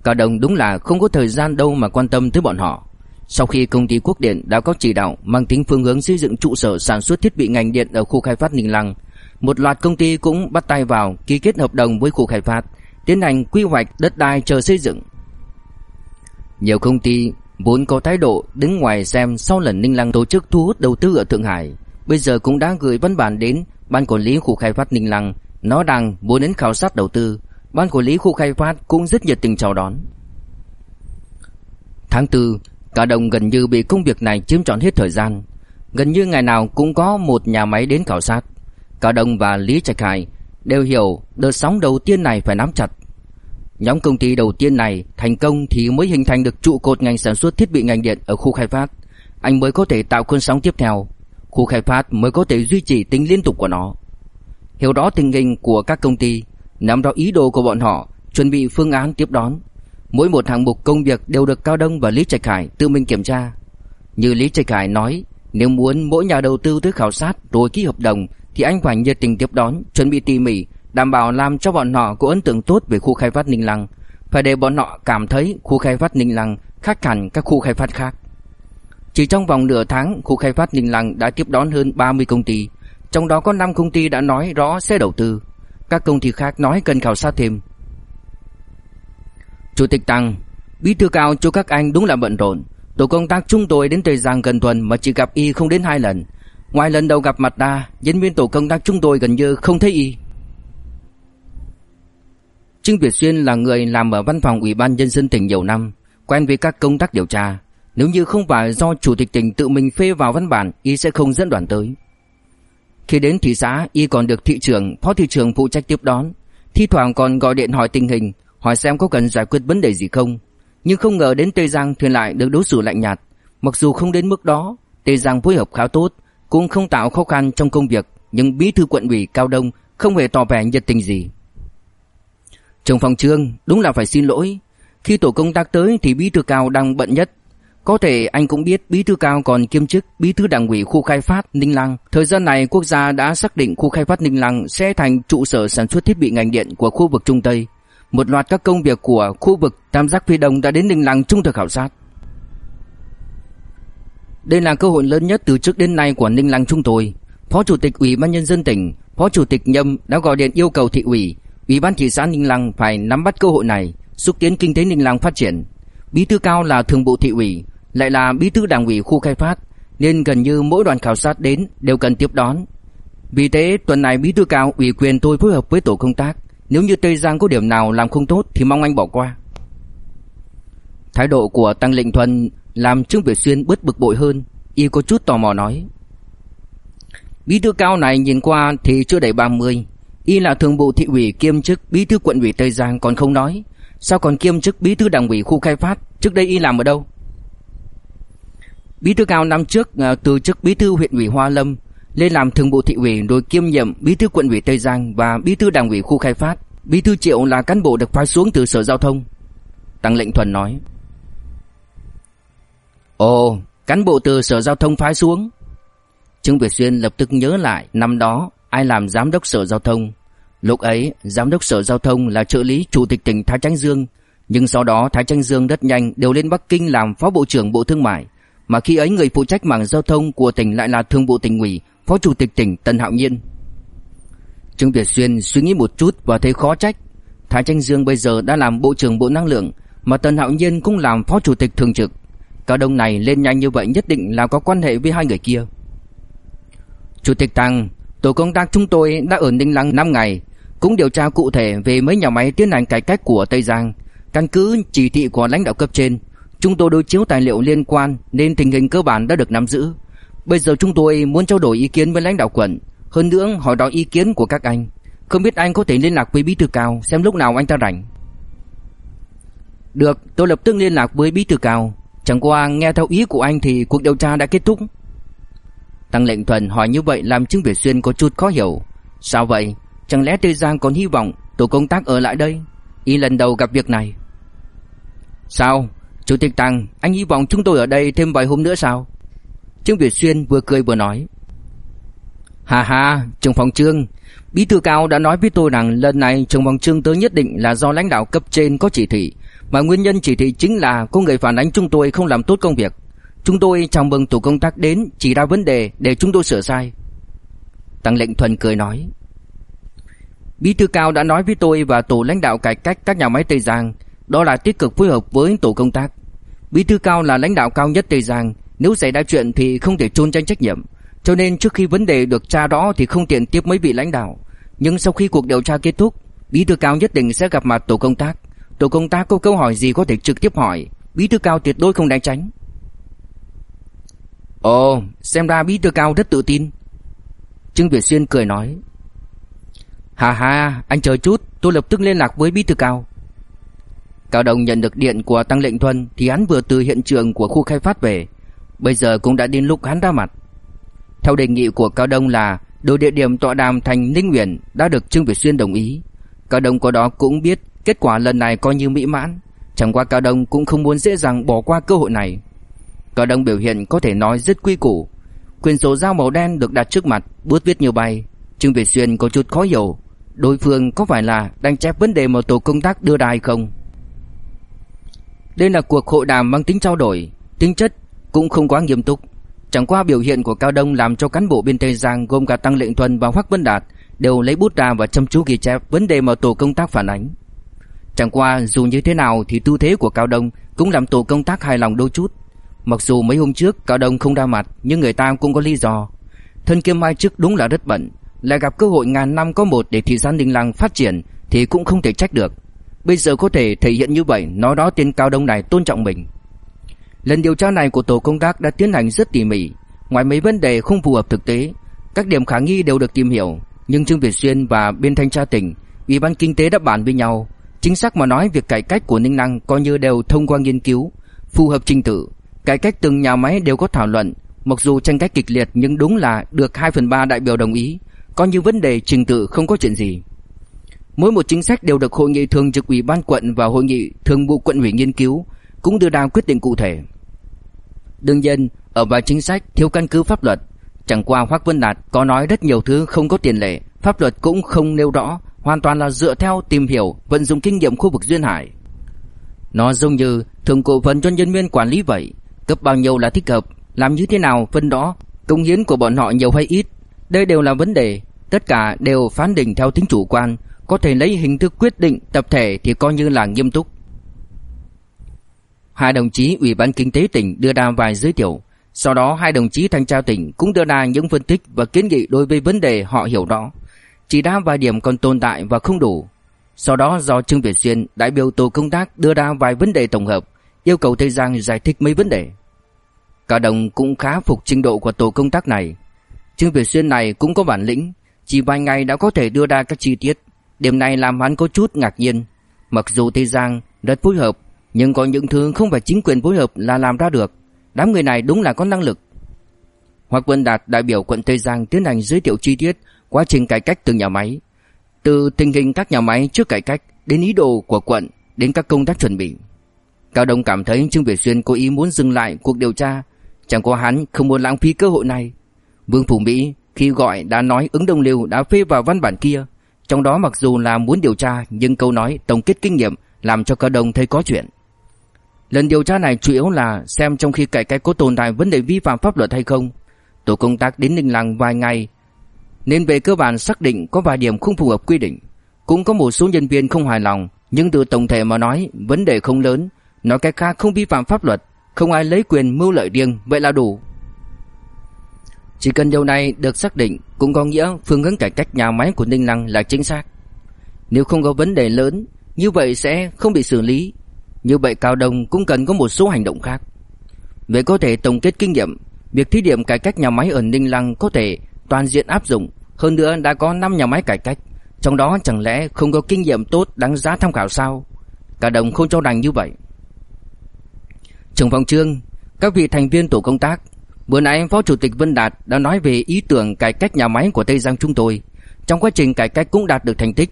[SPEAKER 1] Cả đồng đúng là không có thời gian đâu mà quan tâm tới bọn họ. Sau khi công ty Quốc Điện đã có chỉ đạo mang tính phương hướng xây dựng trụ sở sản xuất thiết bị ngành điện ở khu khai phát Ninh Lăng một loạt công ty cũng bắt tay vào ký kết hợp đồng với khu khai phát, tiến hành quy hoạch đất đai chờ xây dựng. Nhiều công ty vốn có thái độ đứng ngoài xem sau lần Ninh Lăng tổ chức thu hút đầu tư ở Thượng Hải, bây giờ cũng đã gửi văn bản đến ban quản lý khu khai phát Ninh Lăng, nó đang muốn đến khảo sát đầu tư. Ban quản lý khu khai phát cũng rất nhiệt tình chào đón. Tháng 4, cả đồng gần như bị công việc này chiếm trọn hết thời gian. Gần như ngày nào cũng có một nhà máy đến khảo sát. cả đồng và Lý Trạch Hải đều hiểu đợt sóng đầu tiên này phải nắm chặt. Nhóm công ty đầu tiên này thành công thì mới hình thành được trụ cột ngành sản xuất thiết bị ngành điện ở khu khai phát. Anh mới có thể tạo cơn sóng tiếp theo. Khu khai phát mới có thể duy trì tính liên tục của nó. Hiểu rõ tình hình của các công ty, nắm rõ ý đồ của bọn họ, chuẩn bị phương án tiếp đón. Mỗi một hạng mục công việc đều được Cao Đông và Lý Trạch Hải tự mình kiểm tra. Như Lý Trạch Hải nói, nếu muốn mỗi nhà đầu tư tới khảo sát rồi ký hợp đồng thì anh phải nhiệt tình tiếp đón, chuẩn bị tỉ mỉ, đảm bảo làm cho bọn họ có ấn tượng tốt về khu khai phát Ninh Lăng, phải để bọn họ cảm thấy khu khai phát Ninh Lăng khác hẳn các khu khai phát khác. Chỉ trong vòng nửa tháng, khu khai phát Ninh Lăng đã tiếp đón hơn 30 công ty, trong đó có 5 công ty đã nói rõ sẽ đầu tư. Các công ty khác nói cần khảo sát thêm. Chủ tịch Tăng, bí thư cao cho các anh đúng là bận rộn. Tổ công tác chúng tôi đến Tây Giang gần tuần mà chỉ gặp y không đến hai lần. Ngoài lần đầu gặp mặt ta, nhân viên tổ công tác chúng tôi gần như không thấy y. Trương Việt Xuyên là người làm ở văn phòng Ủy ban nhân dân tỉnh nhiều năm, quen với các công tác điều tra. Nếu như không phải do chủ tịch tỉnh tự mình phê vào văn bản, y sẽ không dẫn đoàn tới. Khi đến thị xã, y còn được thị trưởng, phó thị trưởng phụ trách tiếp đón, thi thoảng còn gọi điện hỏi tình hình, hỏi xem có cần giải quyết vấn đề gì không. Nhưng không ngờ đến Tây Giang thì lại được đối xử lạnh nhạt. Mặc dù không đến mức đó, Tây Giang phối hợp khá tốt, cũng không tạo khó khăn trong công việc, nhưng bí thư quận ủy Cao Đông không hề tỏ vẻ nhiệt tình gì. Trưởng phòng trương, đúng là phải xin lỗi. Khi tổ công tác tới thì bí thư Cao đang bận nhất. Có thể anh cũng biết bí thư Cao còn kiêm chức bí thư đảng ủy khu khai phát Ninh Lăng. Thời gian này quốc gia đã xác định khu khai phát Ninh Lăng sẽ thành trụ sở sản xuất thiết bị ngành điện của khu vực Trung Tây. Một loạt các công việc của khu vực Tam giác phía Đông đã đến Ninh Lăng trung thực khảo sát. Đây là cơ hội lớn nhất từ trước đến nay của Ninh Lăng chúng tôi. Phó Chủ tịch Ủy ban nhân dân tỉnh, Phó Chủ tịch Nhâm đã gọi điện yêu cầu thị ủy, Ủy ban thị xã Ninh Lăng phải nắm bắt cơ hội này, xúc tiến kinh tế Ninh Lăng phát triển. Bí thư cao là thường vụ thị ủy, lại là bí thư đảng ủy khu khai phát, nên gần như mỗi đoàn khảo sát đến đều cần tiếp đón. Vì thế tuần này bí thư cao ủy quyền tôi phối hợp với tổ công tác, nếu như Tây Giang có điểm nào làm không tốt thì mong anh bỏ qua. Thái độ của Tăng Lệnh Thuần làm Trương Việt Xuyên bớt bực bội hơn, y có chút tò mò nói. Bí thư cao này nhìn qua thì chưa đầy 30, y là thường vụ thị ủy kiêm chức bí thư quận ủy Tây Giang còn không nói, sao còn kiêm chức bí thư đảng ủy khu khai phát, trước đây y làm ở đâu? Bí thư cao năm trước à, từ chức bí thư huyện ủy Hoa Lâm lên làm thường vụ thị ủy rồi kiêm nhiệm bí thư quận ủy Tây Giang và bí thư đảng ủy khu khai phát. Bí thư Triệu là cán bộ được phái xuống từ Sở Giao thông. Tăng Lệnh Thuần nói. Ồ, cán bộ từ Sở Giao thông phái xuống. Trương Việt Xuyên lập tức nhớ lại năm đó ai làm giám đốc Sở Giao thông. Lúc ấy, giám đốc Sở Giao thông là trợ lý chủ tịch tỉnh Thái Tránh Dương, nhưng sau đó Thái Tránh Dương rất nhanh đều lên Bắc Kinh làm phó bộ trưởng Bộ Thương mại, mà khi ấy người phụ trách mảng giao thông của tỉnh lại là thương bộ tỉnh ủy, phó chủ tịch tỉnh Tần Hạo Nhiên. Trương Việt Xuyên suy nghĩ một chút và thấy khó trách. Thái Tranh Dương bây giờ đã làm bộ trưởng Bộ Năng lượng, mà Tần Hạo Nhiên cũng làm phó chủ tịch thường trực. Cả đông này lên nhanh như vậy nhất định là có quan hệ với hai người kia. Chủ tịch Tăng, tổ công tác chúng tôi đã ở Ninh Lăng 5 ngày, cũng điều tra cụ thể về mấy nhà máy tiến hành cải cách của Tây Giang. Căn cứ chỉ thị của lãnh đạo cấp trên, chúng tôi đối chiếu tài liệu liên quan nên tình hình cơ bản đã được nắm giữ. Bây giờ chúng tôi muốn trao đổi ý kiến với lãnh đạo quận, hơn nữa hỏi đòi ý kiến của các anh. Không biết anh có thể liên lạc với bí thư cao xem lúc nào anh ta rảnh. Được, tôi lập tức liên lạc với bí thư cao. Chẳng qua nghe theo ý của anh thì cuộc điều tra đã kết thúc. Tăng lệnh thuần hỏi như vậy làm Trương Việt Xuyên có chút khó hiểu. Sao vậy? Chẳng lẽ Tây Giang còn hy vọng tổ công tác ở lại đây? Y lần đầu gặp việc này. Sao? Chủ tịch Tăng, anh hy vọng chúng tôi ở đây thêm vài hôm nữa sao? Trương Việt Xuyên vừa cười vừa nói. Hà hà, trưởng phòng trương, bí thư cao đã nói với tôi rằng lần này trưởng phòng trương tới nhất định là do lãnh đạo cấp trên có chỉ thị, mà nguyên nhân chỉ thị chính là có người phản ánh chúng tôi không làm tốt công việc. Chúng tôi chào mừng tổ công tác đến chỉ ra vấn đề để chúng tôi sửa sai. Tăng lệnh thuần cười nói. Bí thư cao đã nói với tôi và tổ lãnh đạo cải cách các nhà máy Tây Giang, đó là tích cực phối hợp với tổ công tác. Bí thư cao là lãnh đạo cao nhất Tây Giang, nếu xảy ra chuyện thì không thể trốn tránh trách nhiệm. Cho nên trước khi vấn đề được tra rõ thì không tiện tiếp mấy vị lãnh đạo. Nhưng sau khi cuộc điều tra kết thúc, bí thư cao nhất định sẽ gặp mặt tổ công tác. Tổ công tác có câu hỏi gì có thể trực tiếp hỏi, bí thư cao tuyệt đối không đánh tránh. Ồ, xem ra bí thư cao rất tự tin. Trương Việt Xuyên cười nói. Hà hà, anh chờ chút, tôi lập tức liên lạc với bí thư cao. Cao Đông nhận được điện của Tăng Lệnh Thuần thì hắn vừa từ hiện trường của khu khai phát về. Bây giờ cũng đã đến lúc hắn ra mặt. Theo đề nghị của Cao Đông là đổi địa điểm tọa đàm thành Ninh Nguyễn đã được Trương Việt Xuyên đồng ý. Cao Đông có đó cũng biết kết quả lần này coi như mỹ mãn. Chẳng qua Cao Đông cũng không muốn dễ dàng bỏ qua cơ hội này. Cao Đông biểu hiện có thể nói rất quy củ. Quyền sổ dao màu đen được đặt trước mặt, bút viết nhiều bay. Trương Việt Xuyên có chút khó hiểu. Đối phương có phải là đang chép vấn đề mà tổ công tác đưa ra hay không? Đây là cuộc hội đàm mang tính trao đổi, tính chất cũng không quá nghiêm túc. Chẳng qua biểu hiện của Cao Đông làm cho cán bộ bên Tây Giang gồm cả Tăng Lệnh Thuần và Hoắc Vân Đạt đều lấy bút ra và chăm chú ghi chép vấn đề mà tổ công tác phản ánh. Chẳng qua dù như thế nào thì tư thế của Cao Đông cũng làm tổ công tác hài lòng đôi chút. Mặc dù mấy hôm trước Cao Đông không ra mặt nhưng người ta cũng có lý do. Thân kiêm Mai trước đúng là rất bận, lại gặp cơ hội ngàn năm có một để thị xã Ninh Lăng phát triển thì cũng không thể trách được. Bây giờ có thể thể hiện như vậy, nói đó tên Cao Đông này tôn trọng mình. Lần điều tra này của tổ công tác đã tiến hành rất tỉ mỉ, ngoài mấy vấn đề không phù hợp thực tế, các điểm khả nghi đều được tìm hiểu, nhưng Trương Việt Xuyên và bên thanh tra tỉnh, ủy ban kinh tế đã bàn với nhau, chính xác mà nói việc cải cách của Ninh Lăng coi như đều thông qua nghiên cứu, phù hợp trình tự, cải cách từng nhà máy đều có thảo luận, mặc dù tranh cách kịch liệt nhưng đúng là được 2 phần 3 đại biểu đồng ý, coi như vấn đề trình tự không có chuyện gì. Mỗi một chính sách đều được hội nghị thường trực ủy ban quận và hội nghị thường vụ quận ủy nghiên cứu, cũng đưa ra quyết định cụ thể. Đương nhiên, ở vài chính sách thiếu căn cứ pháp luật, chẳng qua Hoắc Vân Đạt có nói rất nhiều thứ không có tiền lệ, pháp luật cũng không nêu rõ, hoàn toàn là dựa theo tìm hiểu, vận dụng kinh nghiệm khu vực duyên hải. Nó giống như thường cổ phần cho nhân viên quản lý vậy, cấp bao nhiêu là thích hợp, làm như thế nào phân đó, công hiến của bọn họ nhiều hay ít, đây đều là vấn đề, tất cả đều phán định theo tính chủ quan, có thể lấy hình thức quyết định tập thể thì coi như là nghiêm túc. Hai đồng chí Ủy ban Kinh tế tỉnh đưa ra vài giới thiệu, sau đó hai đồng chí thanh tra tỉnh cũng đưa ra những phân tích và kiến nghị đối với vấn đề họ hiểu rõ. Chỉ ra vài điểm còn tồn tại và không đủ. Sau đó do Trương Việt Xuyên, đại biểu tổ công tác đưa ra vài vấn đề tổng hợp, yêu cầu Tây Giang giải thích mấy vấn đề. Cả đồng cũng khá phục trình độ của tổ công tác này. Trương Việt Xuyên này cũng có bản lĩnh, chỉ vài ngày đã có thể đưa ra các chi tiết. Điểm này làm hắn có chút ngạc nhiên. Mặc dù Tây Giang rất phối hợp, nhưng có những thứ không phải chính quyền phối hợp là làm ra được. Đám người này đúng là có năng lực. Hoặc Quân Đạt đại biểu quận Tây Giang tiến hành giới thiệu chi tiết quá trình cải cách từng nhà máy. Từ tình hình các nhà máy trước cải cách đến ý đồ của quận đến các công tác chuẩn bị. Cao Đông cảm thấy Trương Việt Xuyên cố ý muốn dừng lại cuộc điều tra, chẳng có hắn không muốn lãng phí cơ hội này. Vương Phủ Mỹ khi gọi đã nói ứng đồng liêu đã phê vào văn bản kia, trong đó mặc dù là muốn điều tra nhưng câu nói tổng kết kinh nghiệm làm cho cơ đồng thấy có chuyện. Lần điều tra này chủ yếu là xem trong khi cải cách có tồn tại vấn đề vi phạm pháp luật hay không. Tổ công tác đến Ninh Lăng vài ngày nên về cơ bản xác định có vài điểm không phù hợp quy định. Cũng có một số nhân viên không hài lòng, nhưng từ tổng thể mà nói, vấn đề không lớn, nói cách khác không vi phạm pháp luật, không ai lấy quyền mưu lợi riêng, vậy là đủ. Chỉ cần điều này được xác định cũng có nghĩa phương hướng cải cách nhà máy của Ninh Lăng là chính xác. Nếu không có vấn đề lớn, như vậy sẽ không bị xử lý. Như vậy Cao Đông cũng cần có một số hành động khác. Về có thể tổng kết kinh nghiệm, việc thí điểm cải cách nhà máy ở Ninh Lăng có thể toàn diện áp dụng, hơn nữa đã có 5 nhà máy cải cách, trong đó chẳng lẽ không có kinh nghiệm tốt đáng giá tham khảo sao? Cao đồng không cho rằng như vậy. Trưởng phòng trương, các vị thành viên tổ công tác, bữa nãy Phó Chủ tịch Vân Đạt đã nói về ý tưởng cải cách nhà máy của Tây Giang chúng tôi. Trong quá trình cải cách cũng đạt được thành tích.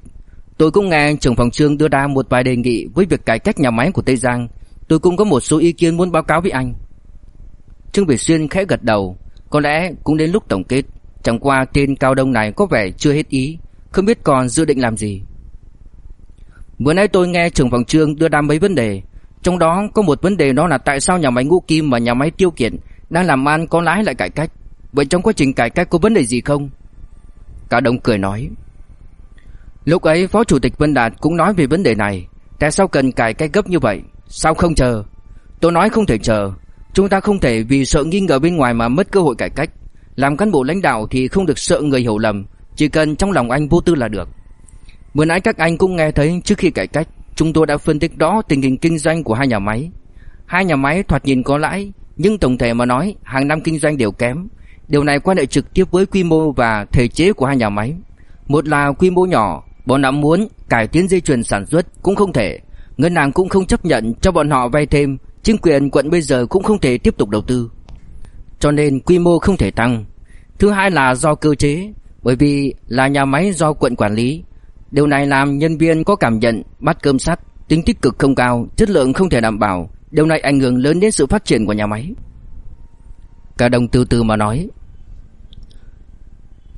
[SPEAKER 1] Tôi cũng nghe trưởng phòng trương đưa ra một vài đề nghị với việc cải cách nhà máy của Tây Giang. Tôi cũng có một số ý kiến muốn báo cáo với anh. Trương Việt Xuyên khẽ gật đầu, có lẽ cũng đến lúc tổng kết. Chẳng qua tên Cao Đông này có vẻ chưa hết ý, không biết còn dự định làm gì. Bữa nay tôi nghe trưởng phòng trương đưa ra mấy vấn đề, trong đó có một vấn đề đó là tại sao nhà máy Ngũ Kim và nhà máy Tiêu Kiện đang làm ăn có lãi lại cải cách. Vậy trong quá trình cải cách có vấn đề gì không? Cao Đông cười nói. Lúc ấy Phó Chủ tịch Vân Đạt cũng nói về vấn đề này, tại sao cần cải cách gấp như vậy? Sao không chờ? Tôi nói không thể chờ, chúng ta không thể vì sợ nghi ngờ bên ngoài mà mất cơ hội cải cách. Làm cán bộ lãnh đạo thì không được sợ người hiểu lầm, chỉ cần trong lòng anh vô tư là được. Vừa nãy các anh cũng nghe thấy trước khi cải cách, chúng tôi đã phân tích rõ tình hình kinh doanh của hai nhà máy. Hai nhà máy thoạt nhìn có lãi, nhưng tổng thể mà nói, hàng năm kinh doanh đều kém. Điều này quan hệ trực tiếp với quy mô và thể chế của hai nhà máy. Một là quy mô nhỏ, bọn họ muốn cải tiến dây chuyền sản xuất cũng không thể. Ngân hàng cũng không chấp nhận cho bọn họ vay thêm, chính quyền quận bây giờ cũng không thể tiếp tục đầu tư cho nên quy mô không thể tăng. Thứ hai là do cơ chế, bởi vì là nhà máy do quận quản lý. Điều này làm nhân viên có cảm nhận bắt cơm sắt, tính tích cực không cao, chất lượng không thể đảm bảo. Điều này ảnh hưởng lớn đến sự phát triển của nhà máy. Cả đồng từ từ mà nói.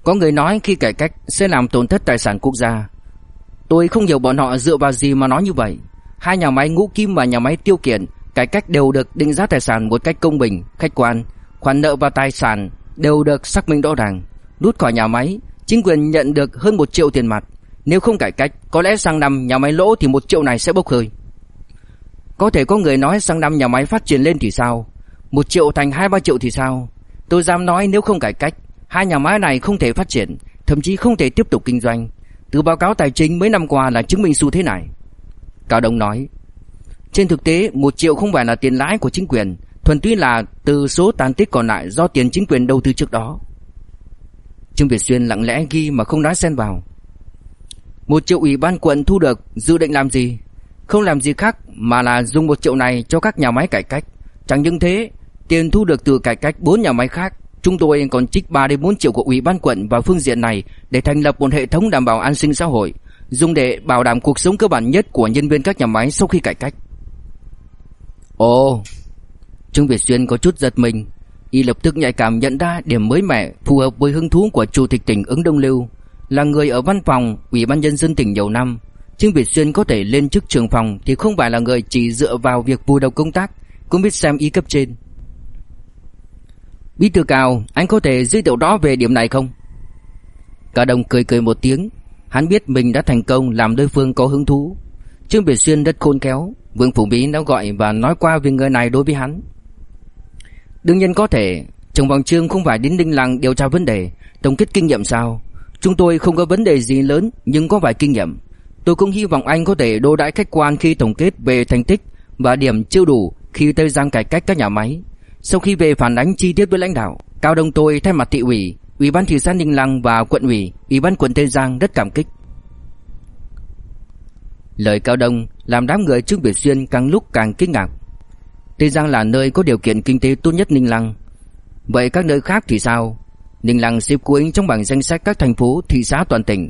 [SPEAKER 1] Có người nói khi cải cách sẽ làm tổn thất tài sản quốc gia. Tôi không hiểu bọn họ dựa vào gì mà nói như vậy. hai nhà máy Ngũ Kim và nhà máy Tiêu Kiện cải cách đều được định giá tài sản một cách công bình, khách quan, khoản nợ và tài sản đều được xác minh rõ ràng. Rút khỏi nhà máy, chính quyền nhận được hơn một triệu tiền mặt. Nếu không cải cách, có lẽ sang năm nhà máy lỗ thì một triệu này sẽ bốc hơi. Có thể có người nói sang năm nhà máy phát triển lên thì sao? Một triệu thành hai ba triệu thì sao? Tôi dám nói nếu không cải cách, hai nhà máy này không thể phát triển, thậm chí không thể tiếp tục kinh doanh. Từ báo cáo tài chính mấy năm qua là chứng minh xu thế này. Cao Đông nói, trên thực tế một triệu không phải là tiền lãi của chính quyền, thuần túy là từ số tàn tích còn lại do tiền chính quyền đầu tư trước đó. Trương Việt Xuyên lặng lẽ ghi mà không nói xen vào. Một triệu ủy ban quận thu được dự định làm gì? Không làm gì khác mà là dùng một triệu này cho các nhà máy cải cách. Chẳng những thế, tiền thu được từ cải cách bốn nhà máy khác, chúng tôi còn trích 3 đến 4 triệu của ủy ban quận vào phương diện này để thành lập một hệ thống đảm bảo an sinh xã hội, dùng để bảo đảm cuộc sống cơ bản nhất của nhân viên các nhà máy sau khi cải cách. Ồ, Trương Việt Xuyên có chút giật mình, y lập tức nhạy cảm nhận ra điểm mới mẻ phù hợp với hứng thú của chủ tịch tỉnh ứng Đông Lưu, là người ở văn phòng ủy ban nhân dân tỉnh nhiều năm. Trương Việt Xuyên có thể lên chức trưởng phòng thì không phải là người chỉ dựa vào việc bù đầu công tác, cũng biết xem ý cấp trên. Bí thư cao, anh có thể giới thiệu đó về điểm này không? Cả đồng cười cười một tiếng, hắn biết mình đã thành công làm đối phương có hứng thú. Trương Việt Xuyên rất khôn khéo, Vương Phủ Mỹ đã gọi và nói qua về người này đối với hắn. Đương nhiên có thể, trưởng phòng trương không phải đến Đinh Lăng điều tra vấn đề, tổng kết kinh nghiệm sao? Chúng tôi không có vấn đề gì lớn nhưng có vài kinh nghiệm. Tôi cũng hy vọng anh có thể đô đãi khách quan khi tổng kết về thành tích và điểm chưa đủ khi Tây Giang cải cách các nhà máy. Sau khi về phản ánh chi tiết với lãnh đạo, Cao Đông tôi thay mặt thị ủy, ủy ban thị xã Ninh Lăng và quận ủy, ủy ban quận Tây Giang rất cảm kích. Lời Cao Đông làm đám người Trương Việt Xuyên càng lúc càng kinh ngạc. Tây Giang là nơi có điều kiện kinh tế tốt nhất Ninh Lăng. Vậy các nơi khác thì sao? Ninh Lăng xếp cuối trong bảng danh sách các thành phố, thị xã toàn tỉnh.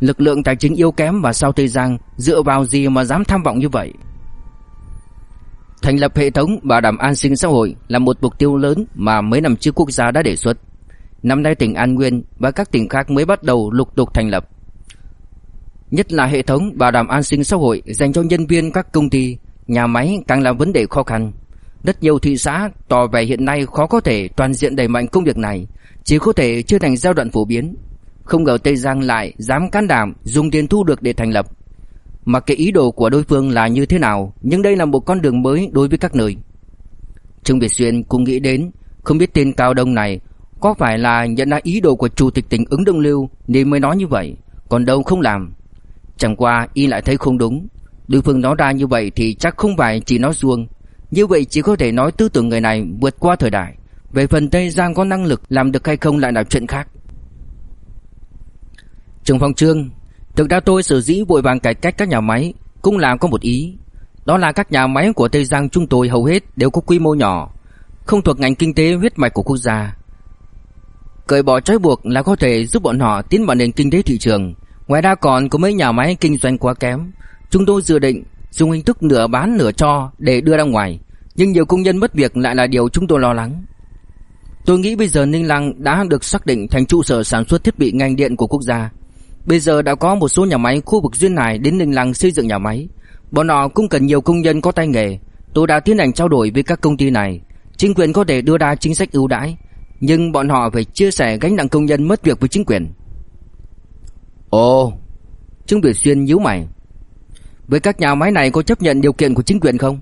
[SPEAKER 1] Lực lượng tài chính yếu kém và sau Tây Giang dựa vào gì mà dám tham vọng như vậy? Thành lập hệ thống bảo đảm an sinh xã hội là một mục tiêu lớn mà mấy năm trước quốc gia đã đề xuất. Năm nay tỉnh An Nguyên và các tỉnh khác mới bắt đầu lục tục thành lập. Nhất là hệ thống bảo đảm an sinh xã hội dành cho nhân viên các công ty, nhà máy càng là vấn đề khó khăn. Rất nhiều thị xã tỏ vẻ hiện nay khó có thể toàn diện đẩy mạnh công việc này, chỉ có thể chưa thành giai đoạn phổ biến. Không ngờ Tây Giang lại dám can đảm dùng tiền thu được để thành lập. Mặc cái ý đồ của đối phương là như thế nào, nhưng đây là một con đường mới đối với các nơi. Trương Việt Xuyên cũng nghĩ đến, không biết tên Cao Đông này có phải là nhận ra ý đồ của chủ tịch tỉnh ứng Đông Lưu nên mới nói như vậy, còn đâu không làm. Chẳng qua y lại thấy không đúng, đối phương nói ra như vậy thì chắc không phải chỉ nói xuông. như vậy chỉ có thể nói tư tưởng người này vượt qua thời đại. Về phần Tây Giang có năng lực làm được hay không lại là chuyện khác. Trường phòng trương, thực ra tôi sở dĩ vội vàng cải cách các nhà máy cũng là có một ý. Đó là các nhà máy của Tây Giang chúng tôi hầu hết đều có quy mô nhỏ, không thuộc ngành kinh tế huyết mạch của quốc gia. Cởi bỏ trói buộc là có thể giúp bọn họ tiến vào nền kinh tế thị trường. Ngoài ra còn có mấy nhà máy kinh doanh quá kém. Chúng tôi dự định dùng hình thức nửa bán nửa cho để đưa ra ngoài, nhưng nhiều công nhân mất việc lại là điều chúng tôi lo lắng. Tôi nghĩ bây giờ Ninh Lăng đã được xác định thành trụ sở sản xuất thiết bị ngành điện của quốc gia. Bây giờ đã có một số nhà máy khu vực duyên hải đến Ninh Lăng xây dựng nhà máy. Bọn họ cũng cần nhiều công nhân có tay nghề. Tôi đã tiến hành trao đổi với các công ty này. Chính quyền có thể đưa ra chính sách ưu đãi, nhưng bọn họ phải chia sẻ gánh nặng công nhân mất việc với chính quyền. Ồ, Trương Việt Xuyên nhíu mày. Với các nhà máy này có chấp nhận điều kiện của chính quyền không?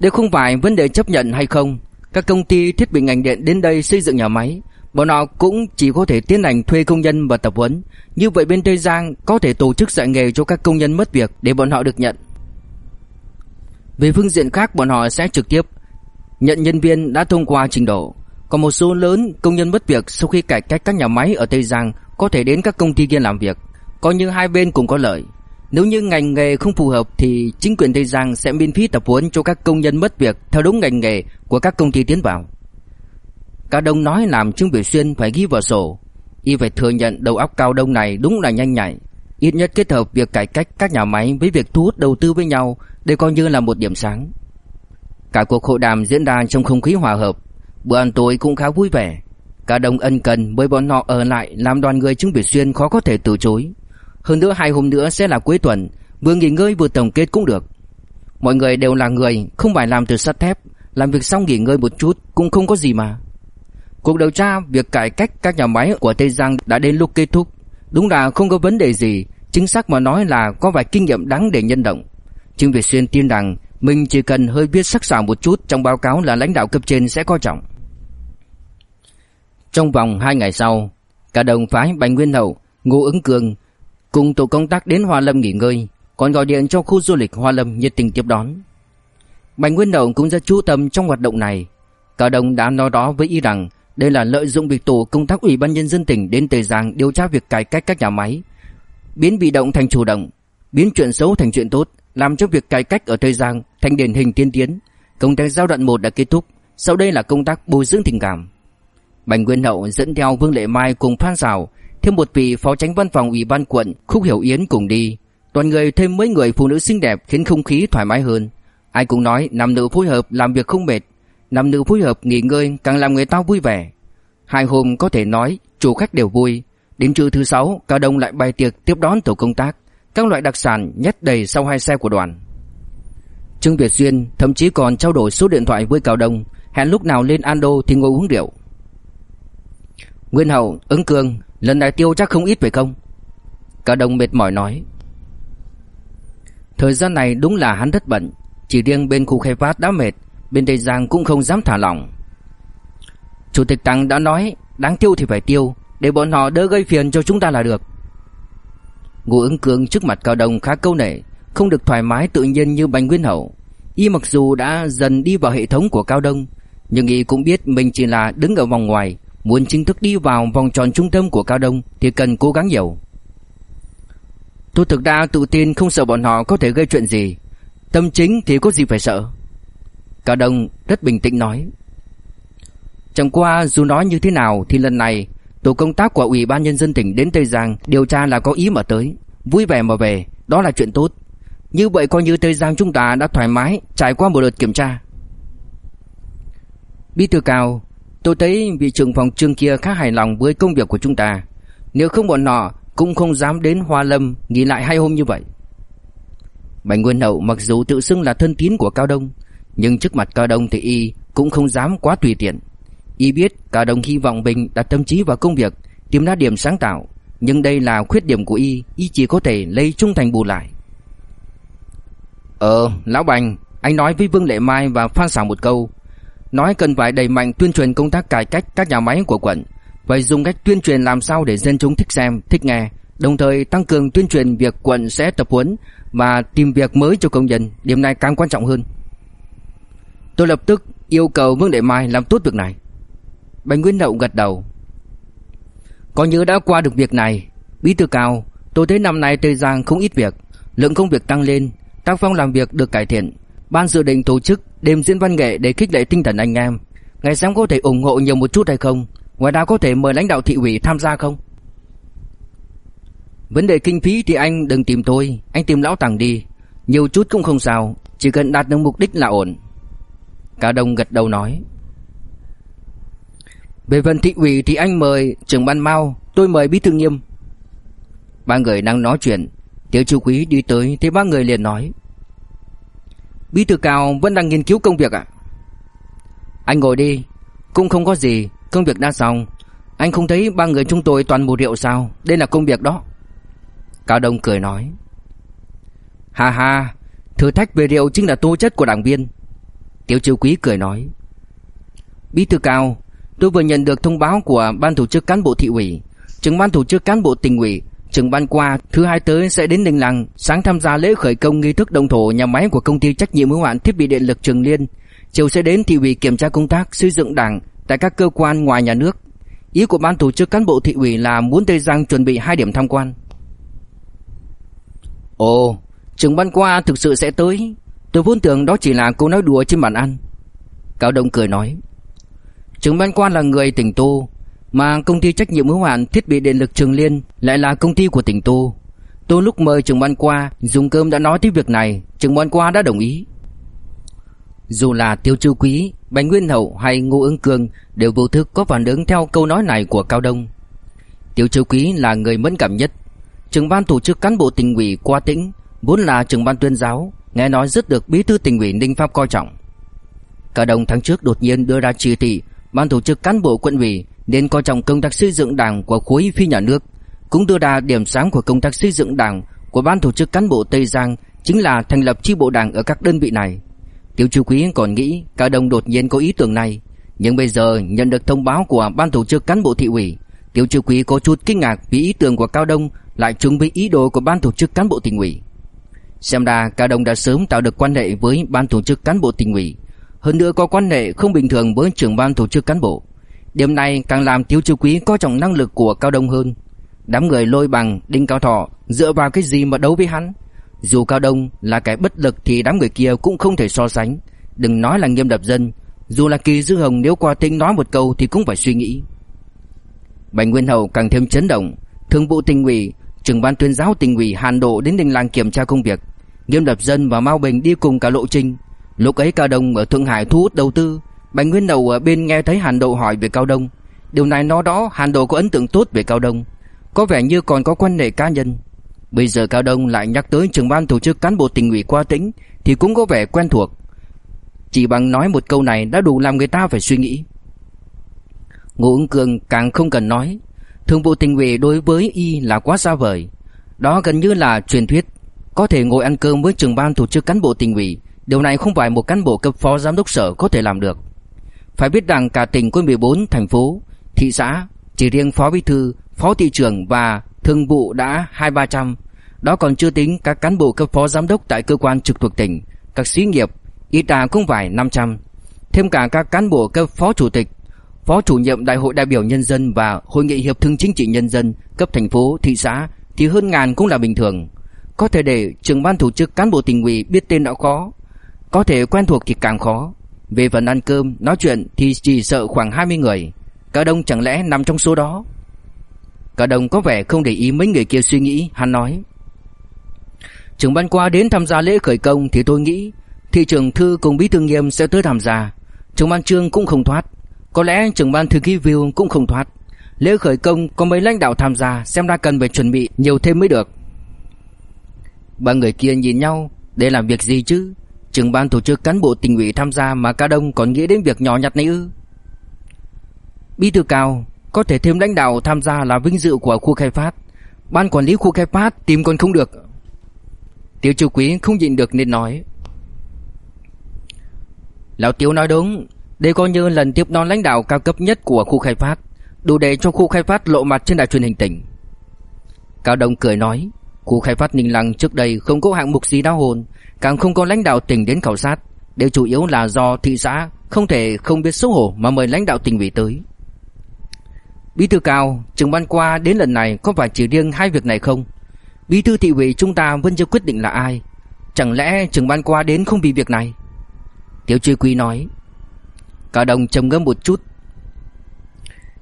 [SPEAKER 1] Đây không phải vấn đề chấp nhận hay không. Các công ty thiết bị ngành điện đến đây xây dựng nhà máy, bọn họ cũng chỉ có thể tiến hành thuê công nhân và tập huấn. Như vậy bên Tây Giang có thể tổ chức dạy nghề cho các công nhân mất việc để bọn họ được nhận. Về phương diện khác bọn họ sẽ trực tiếp nhận nhân viên đã thông qua trình độ. Còn một số lớn công nhân mất việc sau khi cải cách các nhà máy ở Tây Giang có thể đến các công ty kia làm việc, coi như hai bên cùng có lợi. Nếu như ngành nghề không phù hợp thì chính quyền Tây Giang sẽ miễn phí tập huấn cho các công nhân mất việc theo đúng ngành nghề của các công ty tiến vào. Cao Đông nói làm Trương Biểu Xuyên phải ghi vào sổ. Y phải thừa nhận đầu óc Cao Đông này đúng là nhanh nhạy. Ít nhất kết hợp việc cải cách các nhà máy với việc thu hút đầu tư với nhau đây coi như là một điểm sáng. Cả cuộc hội đàm diễn ra trong không khí hòa hợp. Bữa ăn tối cũng khá vui vẻ. Cả đông ân cần mời bọn họ ở lại làm đoàn người Trương Biểu Xuyên khó có thể từ chối. Hơn nữa hai hôm nữa sẽ là cuối tuần, Vừa nghỉ ngơi vừa tổng kết cũng được Mọi người đều là người Không phải làm từ sắt thép Làm việc xong nghỉ ngơi một chút Cũng không có gì mà Cuộc điều tra, việc cải cách các nhà máy của Tây Giang đã đến lúc kết thúc. Đúng là không có vấn đề gì, Chính xác mà nói là có vài kinh nghiệm đáng để nhân động. Trương Việt Xuyên tin rằng Mình chỉ cần hơi biết sắc sảo một chút Trong báo cáo là lãnh đạo cấp trên sẽ coi trọng. Trong vòng 2 ngày sau, Cả đồng phái Bành Nguyên Hậu, Ngô ứng cường Cùng tổ công tác đến Hoa Lâm nghỉ ngơi, Còn gọi điện cho khu du lịch Hoa Lâm nhiệt tình tiếp đón. Bành Nguyên Hậu cũng rất chú tâm trong hoạt động này. Cả đồng đã nói đó với y rằng đây là lợi dụng việc tổ công tác Ủy ban Nhân dân tỉnh đến Tây Giang điều tra việc cải cách các nhà máy, biến bị động thành chủ động, biến chuyện xấu thành chuyện tốt, làm cho việc cải cách ở Tây Giang thành điển hình tiên tiến. Công tác giai đoạn 1 đã kết thúc, sau đây là công tác bồi dưỡng tình cảm. Bành Nguyên Hậu dẫn theo Vương Lệ Mai cùng Phan Giảo, thêm một vị phó tránh văn phòng Ủy ban quận Khúc Hiểu Yến cùng đi. Toàn người thêm mấy người phụ nữ xinh đẹp khiến không khí thoải mái hơn. Ai cũng nói nam nữ phối hợp làm việc không mệt, Nam nữ phối hợp nghỉ ngơi càng làm người ta vui vẻ. Hai hôm có thể nói Chủ khách đều vui. Đến trưa thứ sáu Cao Đông lại bày tiệc tiếp đón tổ công tác. Các loại đặc sản nhét đầy sau hai xe của đoàn. Trương Việt Duyên thậm chí còn trao đổi số điện thoại với Cao Đông. Hẹn lúc nào lên Ando thì ngồi uống rượu. Nguyên Hậu, ứng cương Lần này tiêu chắc không ít phải không? Cao Đông mệt mỏi nói. Thời gian này đúng là hắn rất bận. Chỉ riêng bên khu khai phát đã mệt. Bên Tây Giang cũng không dám thả lỏng. Chủ tịch Tăng đã nói, Đáng tiêu thì phải tiêu, Để bọn họ đỡ gây phiền cho chúng ta là được. Ngô ứng cường trước mặt cao đồng khá câu nệ, Không được thoải mái tự nhiên như Bành Nguyên Hậu. Y mặc dù đã dần đi vào hệ thống của Cao Đông, Nhưng Y cũng biết mình chỉ là đứng ở vòng ngoài, Muốn chính thức đi vào vòng tròn trung tâm của Cao Đông Thì cần cố gắng nhiều. Tôi thực ra tự tin không sợ bọn họ có thể gây chuyện gì, Tâm chính thì có gì phải sợ. Cao Đông rất bình tĩnh nói. Chẳng qua dù nói như thế nào thì lần này Tổ công tác của Ủy ban Nhân dân tỉnh đến Tây Giang điều tra là có ý mà tới. Vui vẻ mà về, đó là chuyện tốt. Như vậy coi như Tây Giang chúng ta đã thoải mái trải qua một đợt kiểm tra. Bí thư cao Tôi thấy vị trưởng phòng trương kia khá hài lòng với công việc của chúng ta. Nếu không bọn nọ cũng không dám đến Hoa Lâm nghỉ lại hai hôm như vậy. Bành Nguyên Hậu mặc dù tự xưng là thân tín của Cao Đông nhưng trước mặt Cao Đông thì y cũng không dám quá tùy tiện. Y biết Cao Đông hy vọng mình đặt tâm trí vào công việc, tìm ra điểm sáng tạo, nhưng đây là khuyết điểm của y, y chỉ có thể lấy trung thành bù lại. Ờ, lão Bành, anh nói với Vương Lệ Mai và Phan Sảo một câu, nói cần phải đẩy mạnh tuyên truyền công tác cải cách các nhà máy của quận, vậy dùng cách tuyên truyền làm sao để dân chúng thích xem, thích nghe, đồng thời tăng cường tuyên truyền việc quận sẽ tập huấn và tìm việc mới cho công nhân, điểm này càng quan trọng hơn. Tôi lập tức yêu cầu Vương đệ Mai làm tốt việc này. Bành Nguyên Đậu gật đầu. Có như đã qua được việc này, Bí thư cao, Tôi thấy năm nay Tây Giang không ít việc, Lượng công việc tăng lên, Tác phong làm việc được cải thiện. Ban dự định tổ chức đêm diễn văn nghệ để khích lệ tinh thần anh em. Ngày sáng có thể ủng hộ nhiều một chút hay không? Ngoài ra có thể mời lãnh đạo thị ủy tham gia không? Vấn đề kinh phí thì anh đừng tìm tôi, Anh tìm lão tàng đi. Nhiều chút cũng không sao, Chỉ cần đạt được mục đích là ổn. Cả đồng gật đầu nói. Về phần thị ủy thì anh mời trưởng ban mau Tôi mời bí thư nghiêm. Ba người đang nói chuyện Tiểu chú quý đi tới Thế ba người liền nói. Bí thư cao vẫn đang nghiên cứu công việc ạ. Anh ngồi đi, Cũng không có gì, Công việc đã xong. Anh không thấy ba người chúng tôi toàn mù rượu sao? Đây là công việc đó. Cao Đông cười nói. Hà hà Thử thách về rượu chính là tố chất của đảng viên. Tiêu Chiêu Quý cười nói Bí thư cao Tôi vừa nhận được thông báo của ban tổ chức cán bộ thị ủy. Trưởng ban tổ chức cán bộ tỉnh ủy Trưởng ban qua thứ hai tới sẽ đến Đình Lăng Sáng tham gia lễ khởi công nghi thức đồng thổ nhà máy của công ty trách nhiệm hữu hạn thiết bị điện lực Trường Liên. Chiều sẽ đến thị ủy kiểm tra công tác xây dựng đảng Tại các cơ quan ngoài nhà nước. Ý của ban tổ chức cán bộ thị ủy là muốn Tây Giang chuẩn bị hai điểm tham quan. Ồ, trưởng ban qua thực sự sẽ tới. Tôi vốn tưởng đó chỉ là câu nói đùa trên bàn ăn. Cao Đông cười nói, Trưởng ban quan là người tỉnh Tô, Mà công ty trách nhiệm hữu hạn thiết bị điện lực Trường Liên Lại là công ty của tỉnh Tô. Tôi lúc mời trưởng ban qua, Dùng cơm đã nói tới việc này, Trưởng ban qua đã đồng ý. Dù là Tiêu Chư Quý, Bành Nguyên Hậu hay Ngô Ứng cường Đều vô thức có phản ứng theo câu nói này của Cao Đông. Tiêu Chư Quý là người mẫn cảm nhất. Trưởng ban tổ chức cán bộ tỉnh ủy qua tỉnh, Vốn là trưởng ban tuyên giáo Nghe nói rất được bí thư tỉnh ủy Ninh Pháp coi trọng Cả đồng tháng trước đột nhiên đưa ra chỉ thị, Ban tổ chức cán bộ quận ủy Nên coi trọng công tác xây dựng đảng của khối phi nhà nước, Cũng đưa ra điểm sáng của công tác xây dựng đảng Của ban tổ chức cán bộ Tây Giang Chính là thành lập chi bộ đảng ở các đơn vị này Tiêu Chu Quý còn nghĩ Cả đồng đột nhiên có ý tưởng này, Nhưng bây giờ nhận được thông báo của ban tổ chức cán bộ thị ủy, Tiêu Chu Quý có chút kinh ngạc vì ý tưởng của Cao Đông lại trùng với ý đồ của ban tổ chức cán bộ tỉnh ủy. Xem ra Cao Đông đã sớm tạo được quan hệ với ban tổ chức cán bộ tỉnh ủy, hơn nữa có quan hệ không bình thường với trưởng ban tổ chức cán bộ. Điểm này càng làm Tiêu Chu Quý coi trọng năng lực của Cao Đông hơn. Đám người lôi bằng Đinh Cao Thọ dựa vào cái gì mà đấu với hắn? Dù Cao Đông là cái bất lực thì đám người kia cũng không thể so sánh. Đừng nói là nghiêm đập dân, dù là Kỳ Dư Hồng nếu qua tính nói một câu thì cũng phải suy nghĩ. Bành Nguyên Hầu càng thêm chấn động, thường vụ tỉnh ủy, trưởng ban tuyên giáo tỉnh ủy Hàn Độ đến đình làng kiểm tra công việc. Nghiêm Lập Dân và Mao Bình đi cùng cả lộ trình. Lúc ấy Cao Đông ở Thượng Hải thu hút đầu tư, Bành Nguyên đầu ở bên nghe thấy Hàn Độ hỏi về Cao Đông. Điều này nó đó Hàn Độ có ấn tượng tốt về Cao Đông, có vẻ như còn có quan hệ cá nhân. Bây giờ Cao Đông lại nhắc tới trưởng ban tổ chức cán bộ tỉnh ủy qua tỉnh thì cũng có vẻ quen thuộc. Chỉ bằng nói một câu này đã đủ làm người ta phải suy nghĩ. Ngô Ứng Cường càng không cần nói, thường vụ tỉnh ủy đối với y là quá xa vời. Đó gần như là truyền thuyết, có thể ngồi ăn cơm với trưởng ban tổ chức cán bộ tỉnh ủy, điều này không phải một cán bộ cấp phó giám đốc sở có thể làm được. Phải biết rằng cả tỉnh có 14 thành phố, thị xã, chỉ riêng phó bí thư, phó thị trưởng và thường vụ đã hai ba trăm. Đó còn chưa tính các cán bộ cấp phó giám đốc tại cơ quan trực thuộc tỉnh, các xí nghiệp, ít ra cũng phải 500. Thêm cả các cán bộ cấp phó chủ tịch, Phó chủ nhiệm Đại hội đại biểu nhân dân và Hội nghị hiệp thương chính trị nhân dân cấp thành phố, thị xã thì hơn ngàn cũng là bình thường. Có thể để trưởng ban tổ chức cán bộ tỉnh ủy biết tên đã khó, có thể quen thuộc thì càng khó. Về phần ăn cơm, nói chuyện thì chỉ sợ khoảng 20 người. Cả đông chẳng lẽ nằm trong số đó? Cả đông có vẻ không để ý mấy người kia suy nghĩ, hắn nói. Trưởng ban qua đến tham gia lễ khởi công thì tôi nghĩ thị trưởng thư cùng bí thư nghiêm sẽ tới tham gia. Trưởng ban trương cũng không thoát. Có lẽ trưởng ban thư ký View cũng không thoát. Lễ khởi công có mấy lãnh đạo tham gia xem ra cần phải chuẩn bị nhiều thêm mới được. Ba người kia nhìn nhau, để làm việc gì chứ? Trưởng ban tổ chức cán bộ tỉnh ủy tham gia mà cao đông còn nghĩ đến việc nhỏ nhặt này ư? Bí thư cao, có thể thêm lãnh đạo tham gia là vinh dự của khu khai phát. Ban quản lý khu khai phát tìm còn không được. Tiêu Chu Quý không nhịn được nên nói. Lão Tiêu nói đúng, đây coi như lần tiếp đón lãnh đạo cao cấp nhất của khu khai phát, đủ để cho khu khai phát lộ mặt trên đài truyền hình tỉnh. Cao Đông cười nói, khu khai phát Ninh Lăng trước đây không có hạng mục gì đau hồn, càng không có lãnh đạo tỉnh đến khảo sát, đều chủ yếu là do thị xã không thể không biết xấu hổ mà mời lãnh đạo tỉnh ủy tới. Bí thư cao, trưởng ban qua đến lần này có phải chỉ riêng hai việc này không? Bí thư thị ủy chúng ta vẫn chưa quyết định là ai, chẳng lẽ trưởng ban qua đến không vì việc này? Tiểu Truy Quý nói, Cả đồng trầm ngâm một chút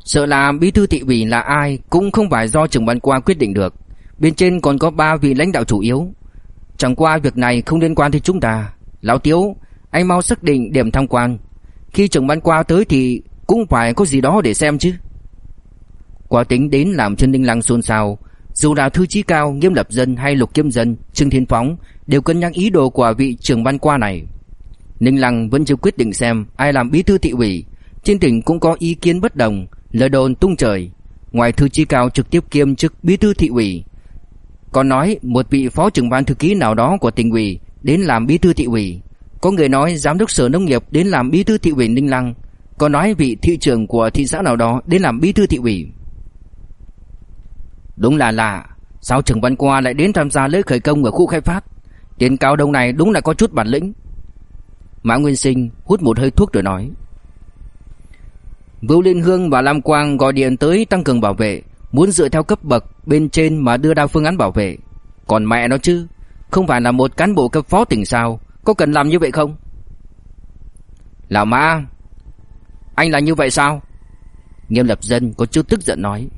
[SPEAKER 1] Sợ là bí thư thị ủy là ai Cũng không phải do trưởng ban qua quyết định được Bên trên còn có ba vị lãnh đạo chủ yếu. Chẳng qua việc này không liên quan tới chúng ta. Lão Tiếu Anh mau xác định điểm tham quan. Khi trưởng ban qua tới thì Cũng phải có gì đó để xem chứ. Quả tính đến làm chân Ninh Lăng xôn xao. Dù là thư chí cao, nghiêm lập dân hay lục kiêm dân Trương Thiên Phóng Đều cân nhắc ý đồ của vị trưởng ban qua này. Ninh Lăng vẫn chưa quyết định xem ai làm bí thư thị ủy. Trên tỉnh cũng có ý kiến bất đồng, lời đồn tung trời. Ngoài thư chí cao trực tiếp kiêm chức bí thư thị ủy, còn nói một vị phó trưởng ban thư ký nào đó của tỉnh ủy đến làm bí thư thị ủy. Có người nói giám đốc sở nông nghiệp đến làm bí thư thị ủy Ninh Lăng. Có nói vị thị trưởng của thị xã nào đó đến làm bí thư thị ủy. Đúng là lạ, sao trưởng ban qua lại đến tham gia lễ khởi công ở khu khai phát? Tiền cao đông này đúng là có chút bản lĩnh. Mã Nguyên Sinh hút một hơi thuốc rồi nói Vưu Liên Hương và Lam Quang gọi điện tới tăng cường bảo vệ Muốn dựa theo cấp bậc bên trên mà đưa ra phương án bảo vệ. Còn mẹ nó chứ, Không phải là một cán bộ cấp phó tỉnh sao, Có cần làm như vậy không? Lão Mã Anh là như vậy sao? Nghiêm lập dân có chút tức giận nói.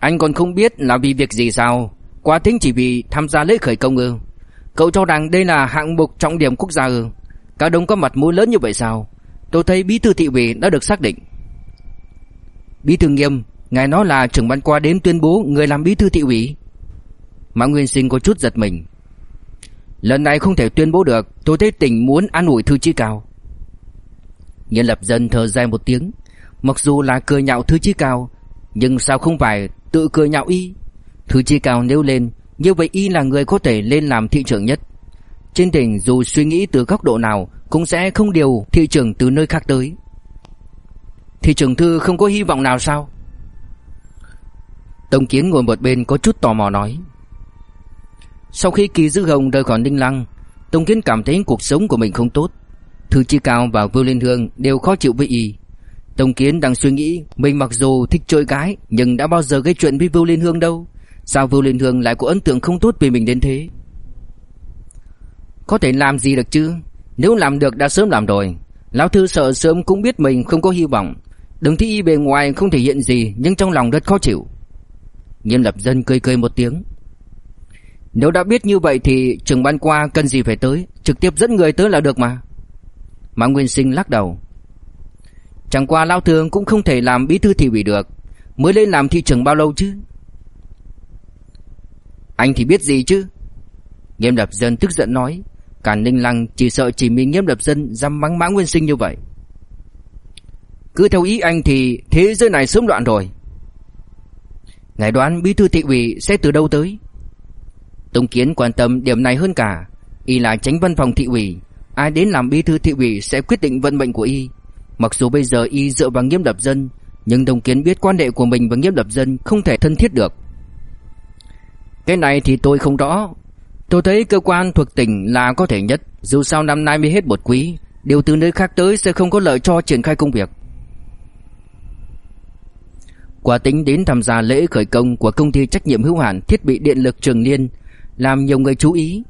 [SPEAKER 1] Anh còn không biết là vì việc gì sao? Quá thính chỉ vì tham gia lễ khởi công ư. Cậu cho rằng đây là hạng mục trọng điểm quốc gia ư? Cao Đông có mặt mũi lớn như vậy sao? Tôi thấy bí thư thị ủy đã được xác định. Bí thư nghiêm Ngài nói là trưởng ban qua đến tuyên bố Người làm bí thư thị ủy. Mã Nguyên Sinh có chút giật mình. Lần này không thể tuyên bố được, Tôi thấy tỉnh muốn an ủi Thư Chi Cao. Nhân lập dân thở dài một tiếng. Mặc dù là cười nhạo Thư Chi Cao, Nhưng sao không phải tự cười nhạo y? Thư Chi Cao nêu lên, Như vậy y là người có thể lên làm thị trưởng nhất. Trên tỉnh dù suy nghĩ từ góc độ nào, Cũng sẽ không điều thị trưởng từ nơi khác tới. Thị trưởng Thư không có hy vọng nào sao? Tông Kiến ngồi một bên có chút tò mò nói. Sau khi Kỳ Dư Hồng rời khỏi Ninh Lăng Tông Kiến cảm thấy cuộc sống của mình không tốt. Thư Chi Cao và Vưu Liên Hương đều khó chịu với y. Tông Kiến đang suy nghĩ, Mình mặc dù thích chơi gái, Nhưng đã bao giờ gây chuyện với Vưu Liên Hương đâu? Sao Vưu Liên Hương lại có ấn tượng không tốt về mình đến thế? Có thể làm gì được chứ? Nếu làm được đã sớm làm rồi. Lão Thư sợ sớm cũng biết mình không có hy vọng. Đừng thấy y bề ngoài không thể hiện gì, Nhưng trong lòng rất khó chịu. Nghiêm lập dân cười cười một tiếng. Nếu đã biết như vậy thì trưởng ban qua cần gì phải tới, Trực tiếp dẫn người tới là được mà. Mã Nguyên Sinh lắc đầu. Chẳng qua Lao Thường cũng không thể làm bí thư thị ủy được, Mới lên làm thị trưởng bao lâu chứ? Anh thì biết gì chứ? Nghiêm lập dân tức giận nói. Cả Ninh Lăng chỉ sợ chỉ mình nghiêm lập dân dám mắng Mã Nguyên Sinh như vậy. Cứ theo ý anh thì thế giới này sớm loạn rồi. Ngài đoán bí thư thị ủy sẽ từ đâu tới? Tông Kiến quan tâm điểm này hơn cả. Y là tránh văn phòng thị ủy. Ai đến làm bí thư thị ủy sẽ quyết định vận mệnh của Y. Mặc dù bây giờ Y dựa vào nghiêm lập dân, Nhưng Tông Kiến biết quan hệ của mình và nghiêm lập dân không thể thân thiết được. Cái này thì tôi không rõ. Tôi thấy cơ quan thuộc tỉnh là có thể nhất. Dù sao năm nay mới hết một quý, Điều từ nơi khác tới sẽ không có lợi cho triển khai công việc. Quả tính đến tham gia lễ khởi công của công ty trách nhiệm hữu hạn thiết bị điện lực Trường Liên làm nhiều người chú ý.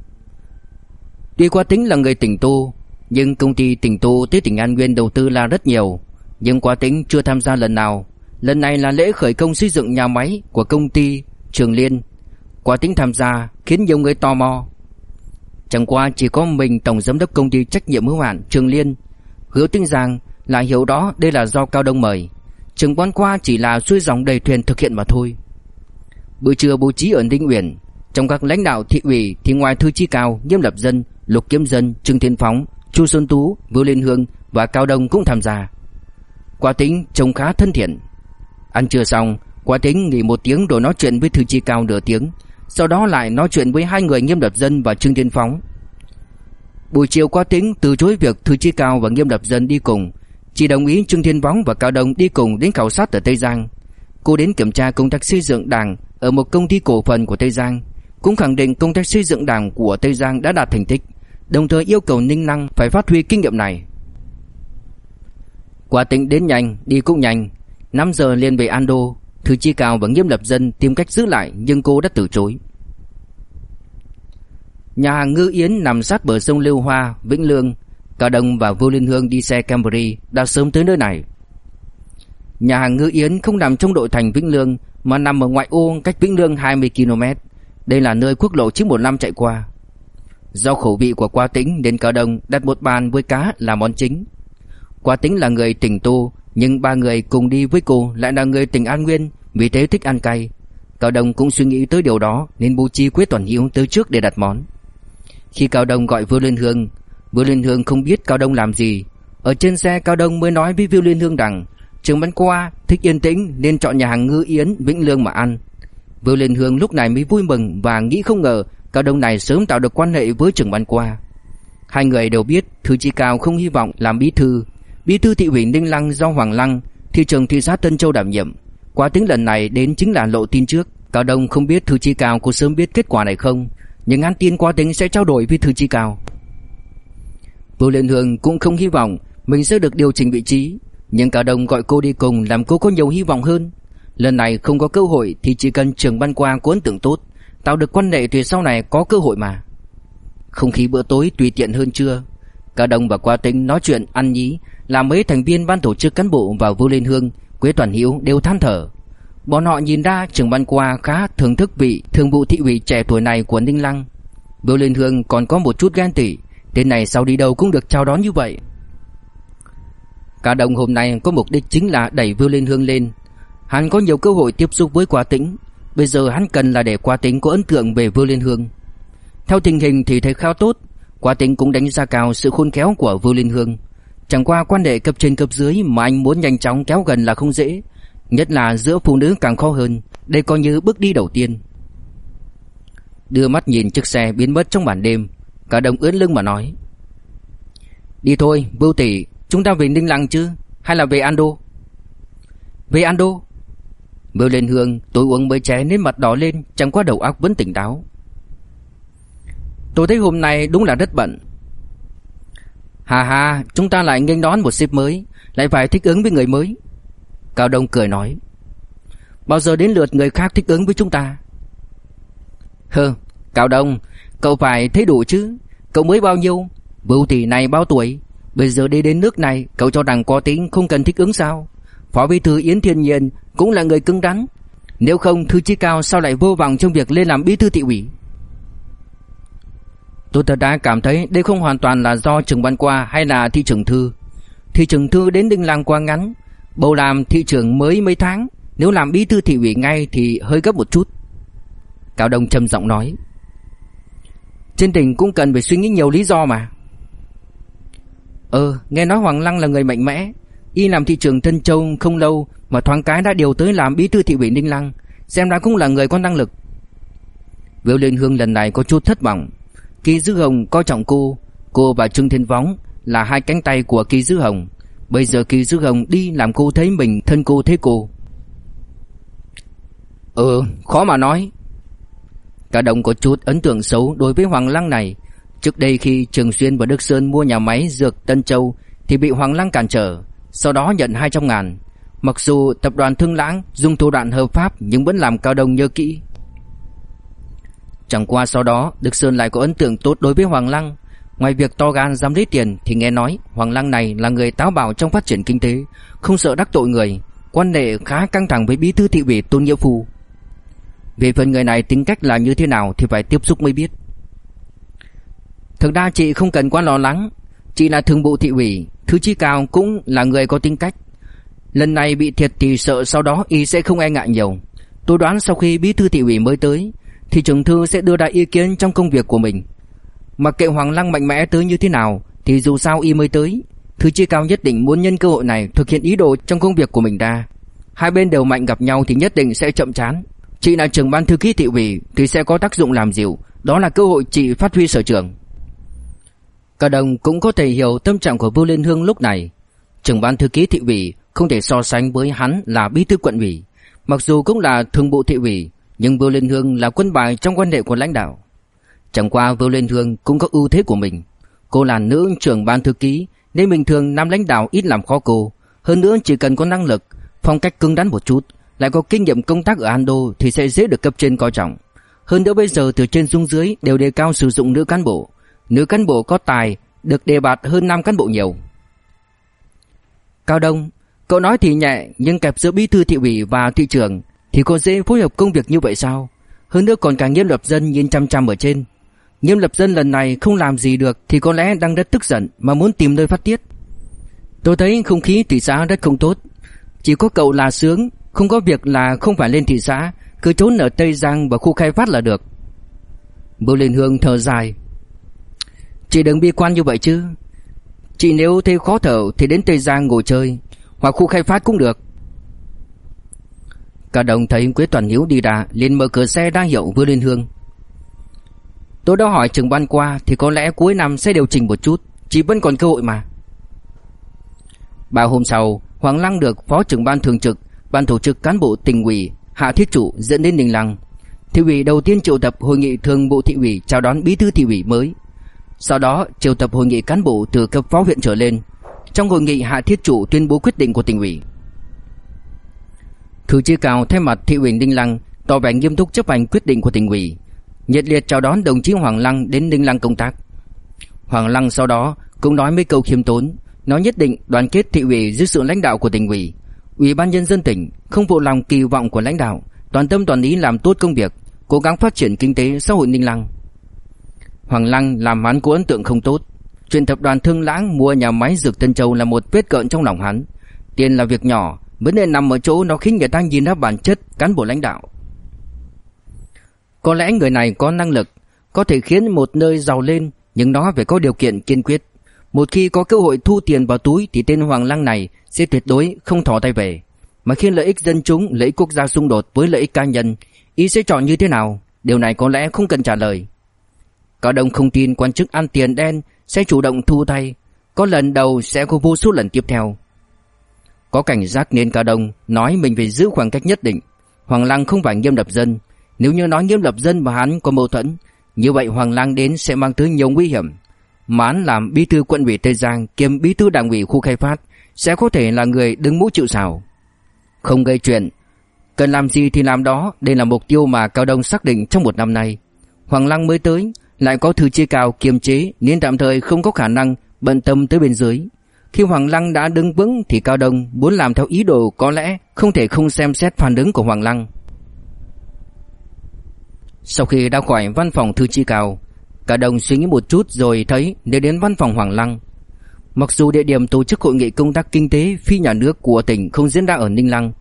[SPEAKER 1] Tuy Quả tính là người tỉnh Tô, nhưng công ty tỉnh Tô tới tỉnh An Nguyên đầu tư là rất nhiều, nhưng Quả tính chưa tham gia lần nào. Lần này là lễ khởi công xây dựng nhà máy của công ty Trường Liên. Quả tính tham gia khiến nhiều người tò mò. Chẳng qua chỉ có mình tổng giám đốc công ty trách nhiệm hữu hạn Trường Liên hứa tin rằng là hiểu đó đây là do Cao Đông mời. Trường quan qua chỉ là xuôi dòng đầy thuyền thực hiện mà thôi. Bữa trưa bố trí ở Ninh Uyển Trong các lãnh đạo thị ủy Thì ngoài Thư Chi Cao, Nghiêm Lập Dân, Lục Kiếm Dân, Trương Thiên Phóng Chu Xuân Tú, Vưu Liên Hương Và Cao Đông cũng tham gia. Quả tính trông khá thân thiện. Ăn trưa xong Quả tính nghỉ một tiếng rồi nói chuyện với Thư Chi Cao nửa tiếng Sau đó lại nói chuyện với hai người Nghiêm Lập Dân và Trương Thiên Phóng. Buổi chiều Quá tính từ chối việc Thư Chi Cao và Nghiêm Lập Dân đi cùng chỉ đồng ý Trương Thiên Võng và Cao Đông đi cùng đến khảo sát ở Tây Giang. Cô đến kiểm tra công tác xây dựng đảng ở một công ty cổ phần của Tây Giang, cũng khẳng định công tác xây dựng đảng của Tây Giang đã đạt thành tích, đồng thời yêu cầu Ninh Năng phải phát huy kinh nghiệm này. Quả tính đến nhanh, đi cũng nhanh. 5 giờ liền về Ando, Thứ Chi Cao và Nghiêm Lập Dân tìm cách giữ lại nhưng cô đã từ chối. Nhà hàng Ngư Yến nằm sát bờ sông Lưu Hoa, Vĩnh Lương, Cao Đông và Vô Liên Hương đi xe Camry đã sớm tới nơi này. Nhà hàng Ngư Yến không nằm trong đội thành Vĩnh Lương, mà nằm ở ngoại ô cách Vĩnh Lương 20 km. Đây là nơi quốc lộ 915 chạy qua. Do khẩu vị của Qua Tĩnh nên Cao Đông đặt một bàn với cá là món chính. Qua Tĩnh là người tỉnh Tô, nhưng ba người cùng đi với cô lại là người tỉnh An Nguyên, vì thế thích ăn cay. Cao Đông cũng suy nghĩ tới điều đó, nên bố trí Quế Toàn Hiếu tới trước để đặt món. Khi Cao Đông gọi Vô Liên Hương Vưu Liên Hương không biết Cao Đông làm gì. Ở trên xe, Cao Đông mới nói với Vưu Liên Hương rằng, Trường Bán qua, thích yên tĩnh, Nên chọn nhà hàng Ngư Yến, Vĩnh Lương mà ăn. Vưu Liên Hương lúc này mới vui mừng Và nghĩ không ngờ Cao Đông này sớm tạo được quan hệ với trường Bán qua. Hai người đều biết Thư Chi Cao không hy vọng làm bí thư. Bí thư thị ủy Ninh Lăng do Hoàng Lăng, Thị trường thị xã Tân Châu đảm nhiệm. Qua tiếng lần này đến chính là lộ tin trước. Cao Đông không biết Thư Chi Cao có sớm biết kết quả này không, Nhưng An Tiên qua tính sẽ trao đổi với Thư Chi Cao. Vô Liên Hương cũng không hy vọng mình sẽ được điều chỉnh vị trí, nhưng cả đồng gọi cô đi cùng làm cô có nhiều hy vọng hơn. Lần này không có cơ hội thì chỉ cần trường ban qua có ấn tượng tốt, tạo được quan hệ thì sau này có cơ hội mà. Không khí bữa tối tùy tiện hơn chưa? Cả đồng và Qua Tính nói chuyện ăn nhí, làm mấy thành viên ban tổ chức cán bộ và Vô Liên Hương, Quế Toàn Hiếu đều than thở. Bọn họ nhìn ra trường ban qua khá thưởng thức vị thường vụ thị ủy trẻ tuổi này của Ninh Lăng. Vô Liên Hương còn có một chút ghen tị, Tên này sau đi đâu cũng được chào đón như vậy? Cả đồng hôm nay có mục đích chính là đẩy Vưu Liên Hương lên. Hắn có nhiều cơ hội tiếp xúc với Quá Tĩnh. Bây giờ hắn cần là để Quá Tĩnh có ấn tượng về Vưu Liên Hương. Theo tình hình thì thấy khá tốt. Quá tĩnh cũng đánh giá cao sự khôn khéo của Vưu Liên Hương. Chẳng qua quan hệ cấp trên cấp dưới Mà anh muốn nhanh chóng kéo gần là không dễ. Nhất là giữa phụ nữ càng khó hơn. Đây coi như bước đi đầu tiên. Đưa mắt nhìn chiếc xe biến mất trong màn đêm. Cả đồng ướn lưng mà nói. Đi thôi, bưu tỷ, Chúng ta về Ninh Lăng chứ? Hay là về Ando? Về Ando? Bưu lên hương tôi uống mấy chén nên mặt đỏ lên, Chẳng qua đầu óc vẫn tỉnh táo. Tôi thấy hôm nay đúng là rất bận. Hà hà Chúng ta lại nghênh đón một ship mới, Lại phải thích ứng với người mới. Cao Đông cười nói. Bao giờ đến lượt người khác thích ứng với chúng ta? Hơ Cao Đông Cậu phải thấy đủ chứ? Cậu mới bao nhiêu? Bưu tỷ này bao tuổi? Bây giờ đi đến nước này, Cậu cho rằng có tính không cần thích ứng sao? Phó bí thư Yến Thiên Nhiên Cũng là người cứng rắn. Nếu không, thư chí cao sao lại vô vọng trong việc lên làm bí thư thị ủy? Tôi thật đã cảm thấy đây không hoàn toàn là do trường ban qua hay là thị trưởng thư. Thị trưởng thư đến Đinh Lăng qua ngắn. Bầu làm thị trưởng mới mấy tháng. Nếu làm bí thư thị ủy ngay thì hơi gấp một chút. Cao Đông trầm giọng nói. Trên đỉnh cũng cần phải suy nghĩ nhiều lý do mà. Ờ nghe nói Hoàng Lăng là người mạnh mẽ. Y làm thị trường Tân Châu không lâu Mà thoáng cái đã điều tới làm bí thư thị ủy Ninh Lăng, Xem ra cũng là người có năng lực. Viêu Liên Hương lần này có chút thất vọng. Kỳ Dư Hồng coi trọng cô Cô và Trương Thiên Võng là hai cánh tay của Kỳ Dư Hồng. Bây giờ Kỳ Dư Hồng đi làm cô thấy mình, thân cô thấy cô. Ừ khó mà nói. Cả đồng có chút ấn tượng xấu đối với Hoàng Lăng này. Trước đây khi Trường Xuyên và Đức Sơn mua nhà máy dược Tân Châu Thì bị Hoàng Lăng cản trở, Sau đó nhận 200 ngàn. Mặc dù tập đoàn Thương Lãng dùng thủ đoạn hợp pháp Nhưng vẫn làm cao đồng nhớ kỹ. Chẳng qua sau đó, Đức Sơn lại có ấn tượng tốt đối với Hoàng Lăng. Ngoài việc to gan dám lấy tiền Thì nghe nói Hoàng Lăng này là người táo bạo trong phát triển kinh tế, Không sợ đắc tội người, Quan hệ khá căng thẳng với bí thư thị ủy Tôn Nghĩa Phu. Về phần người này tính cách là như thế nào Thì phải tiếp xúc mới biết. Thực ra chị không cần quá lo lắng. Chị là thường vụ thị ủy, Thứ chi cao cũng là người có tính cách. Lần này bị thiệt thì sợ sau đó y sẽ không e ngại nhiều. Tôi đoán sau khi bí thư thị ủy mới tới, Thì trưởng thư sẽ đưa ra ý kiến trong công việc của mình. Mặc kệ Hoàng Lăng mạnh mẽ tới như thế nào, Thì dù sao y mới tới, Thứ chi cao nhất định muốn nhân cơ hội này Thực hiện ý đồ trong công việc của mình ra. Hai bên đều mạnh gặp nhau thì nhất định sẽ chậm chán. Chị là trưởng ban thư ký thị ủy Thì sẽ có tác dụng làm dịu Đó là cơ hội chị phát huy sở trường Cả đồng cũng có thể hiểu tâm trạng của Vưu Liên Hương lúc này. Trưởng ban thư ký thị ủy không thể so sánh với hắn là bí thư quận ủy. Mặc dù cũng là thường vụ thị ủy, nhưng Vưu Liên Hương là quân bài trong quan hệ của lãnh đạo. Chẳng qua Vưu Liên Hương cũng có ưu thế của mình. Cô là nữ trưởng ban thư ký, nên bình thường nam lãnh đạo ít làm khó cô. Hơn nữa chỉ cần có năng lực, phong cách cứng rắn một chút, lại có kinh nghiệm công tác ở Ando thì sẽ dễ được cấp trên coi trọng. Hơn nữa bây giờ từ trên xuống dưới đều đề cao sử dụng nữ cán bộ, Nữ cán bộ có tài Được đề bạt hơn nam cán bộ nhiều. Cao Đông Cậu nói thì nhẹ Nhưng kẹp giữa bí thư thị ủy và thị trưởng Thì có dễ phối hợp công việc như vậy sao? Hơn nữa còn cả nghiêm lập dân nhìn chăm chăm ở trên. Nghiêm lập dân lần này không làm gì được Thì có lẽ đang rất tức giận Mà muốn tìm nơi phát tiết. Tôi thấy không khí thị xã rất không tốt. Chỉ có cậu là sướng không có việc là không phải lên thị xã, Cứ trốn ở Tây Giang và khu khai phát là được. Bưu Liên Hương thở dài. Chị đừng bi quan như vậy chứ. Chị nếu thấy khó thở Thì đến Tây Giang ngồi chơi, Hoặc khu khai phát cũng được. Cả đồng thấy Quế Toàn Hiếu đi ra, liền mở cửa xe đang hiệu vừa lên hương. Tôi đã hỏi trường ban qua Thì có lẽ cuối năm sẽ điều chỉnh một chút Chị vẫn còn cơ hội mà. Ba hôm sau, Hoàng Lăng được phó trưởng ban thường trực Ban tổ chức cán bộ tỉnh ủy Hạ Thiết Trụ dẫn đến Ninh Lăng Thị ủy đầu tiên triệu tập hội nghị thường bộ thị ủy chào đón bí thư thị ủy mới sau đó triệu tập hội nghị cán bộ từ cấp phó huyện trở lên. Trong hội nghị Hạ Thiết Trụ tuyên bố quyết định của tỉnh ủy. Thư chi cao thay mặt thị ủy Ninh Lăng tỏ vẻ nghiêm túc chấp hành quyết định của tỉnh ủy, nhiệt liệt chào đón đồng chí Hoàng Lăng đến Ninh Lăng công tác. Hoàng Lăng sau đó cũng nói mấy câu khiêm tốn, nói nhất định đoàn kết thị ủy dưới sự lãnh đạo của tỉnh ủy, ủy ban nhân dân tỉnh không phụ lòng kỳ vọng của lãnh đạo, toàn tâm toàn ý làm tốt công việc, cố gắng phát triển kinh tế xã hội Ninh Lăng. Hoàng Lăng làm hắn có ấn tượng không tốt. Chuyện tập đoàn Thương Lãng mua nhà máy dược Tân Châu là một vết cợn trong lòng hắn. Tiền là việc nhỏ, vấn đề nằm ở chỗ nó khiến người ta nhìn ra bản chất cán bộ lãnh đạo. Có lẽ người này có năng lực, có thể khiến một nơi giàu lên, nhưng nó phải có điều kiện kiên quyết. Một khi có cơ hội thu tiền vào túi thì tên Hoàng Lăng này sẽ tuyệt đối không thò tay về. Mà khi lợi ích dân chúng, lợi ích quốc gia xung đột với lợi ích cá nhân, ý sẽ chọn như thế nào? Điều này có lẽ không cần trả lời. cả Đông không tin quan chức ăn tiền đen sẽ chủ động thu tay, có lần đầu sẽ có vô số lần tiếp theo. Có cảnh giác nên Cao Đông nói mình phải giữ khoảng cách nhất định. Hoàng Lăng không phải nghiêm lập dân, nếu như nói nghiêm lập dân và hắn có mâu thuẫn, như vậy Hoàng Lăng đến sẽ mang tới nhiều nguy hiểm. Mà làm bí thư quận ủy Tây Giang kiêm bí thư đảng ủy khu khai phát sẽ có thể là người đứng mũi chịu sào. Không gây chuyện, cần làm gì thì làm đó, đây là mục tiêu mà Cao Đông xác định trong một năm nay. Hoàng Lăng mới tới, lại có thư chia cao kiềm chế nên tạm thời không có khả năng bận tâm tới bên dưới. Khi Hoàng Lăng đã đứng vững thì Cao Đông muốn làm theo ý đồ có lẽ không thể không xem xét phản ứng của Hoàng Lăng. Sau khi đã khỏi văn phòng thư chi cao, Cả đồng suy nghĩ một chút rồi thấy nếu đến văn phòng Hoàng Lăng. Mặc dù địa điểm tổ chức hội nghị công tác kinh tế phi nhà nước của tỉnh không diễn ra ở Ninh Lăng,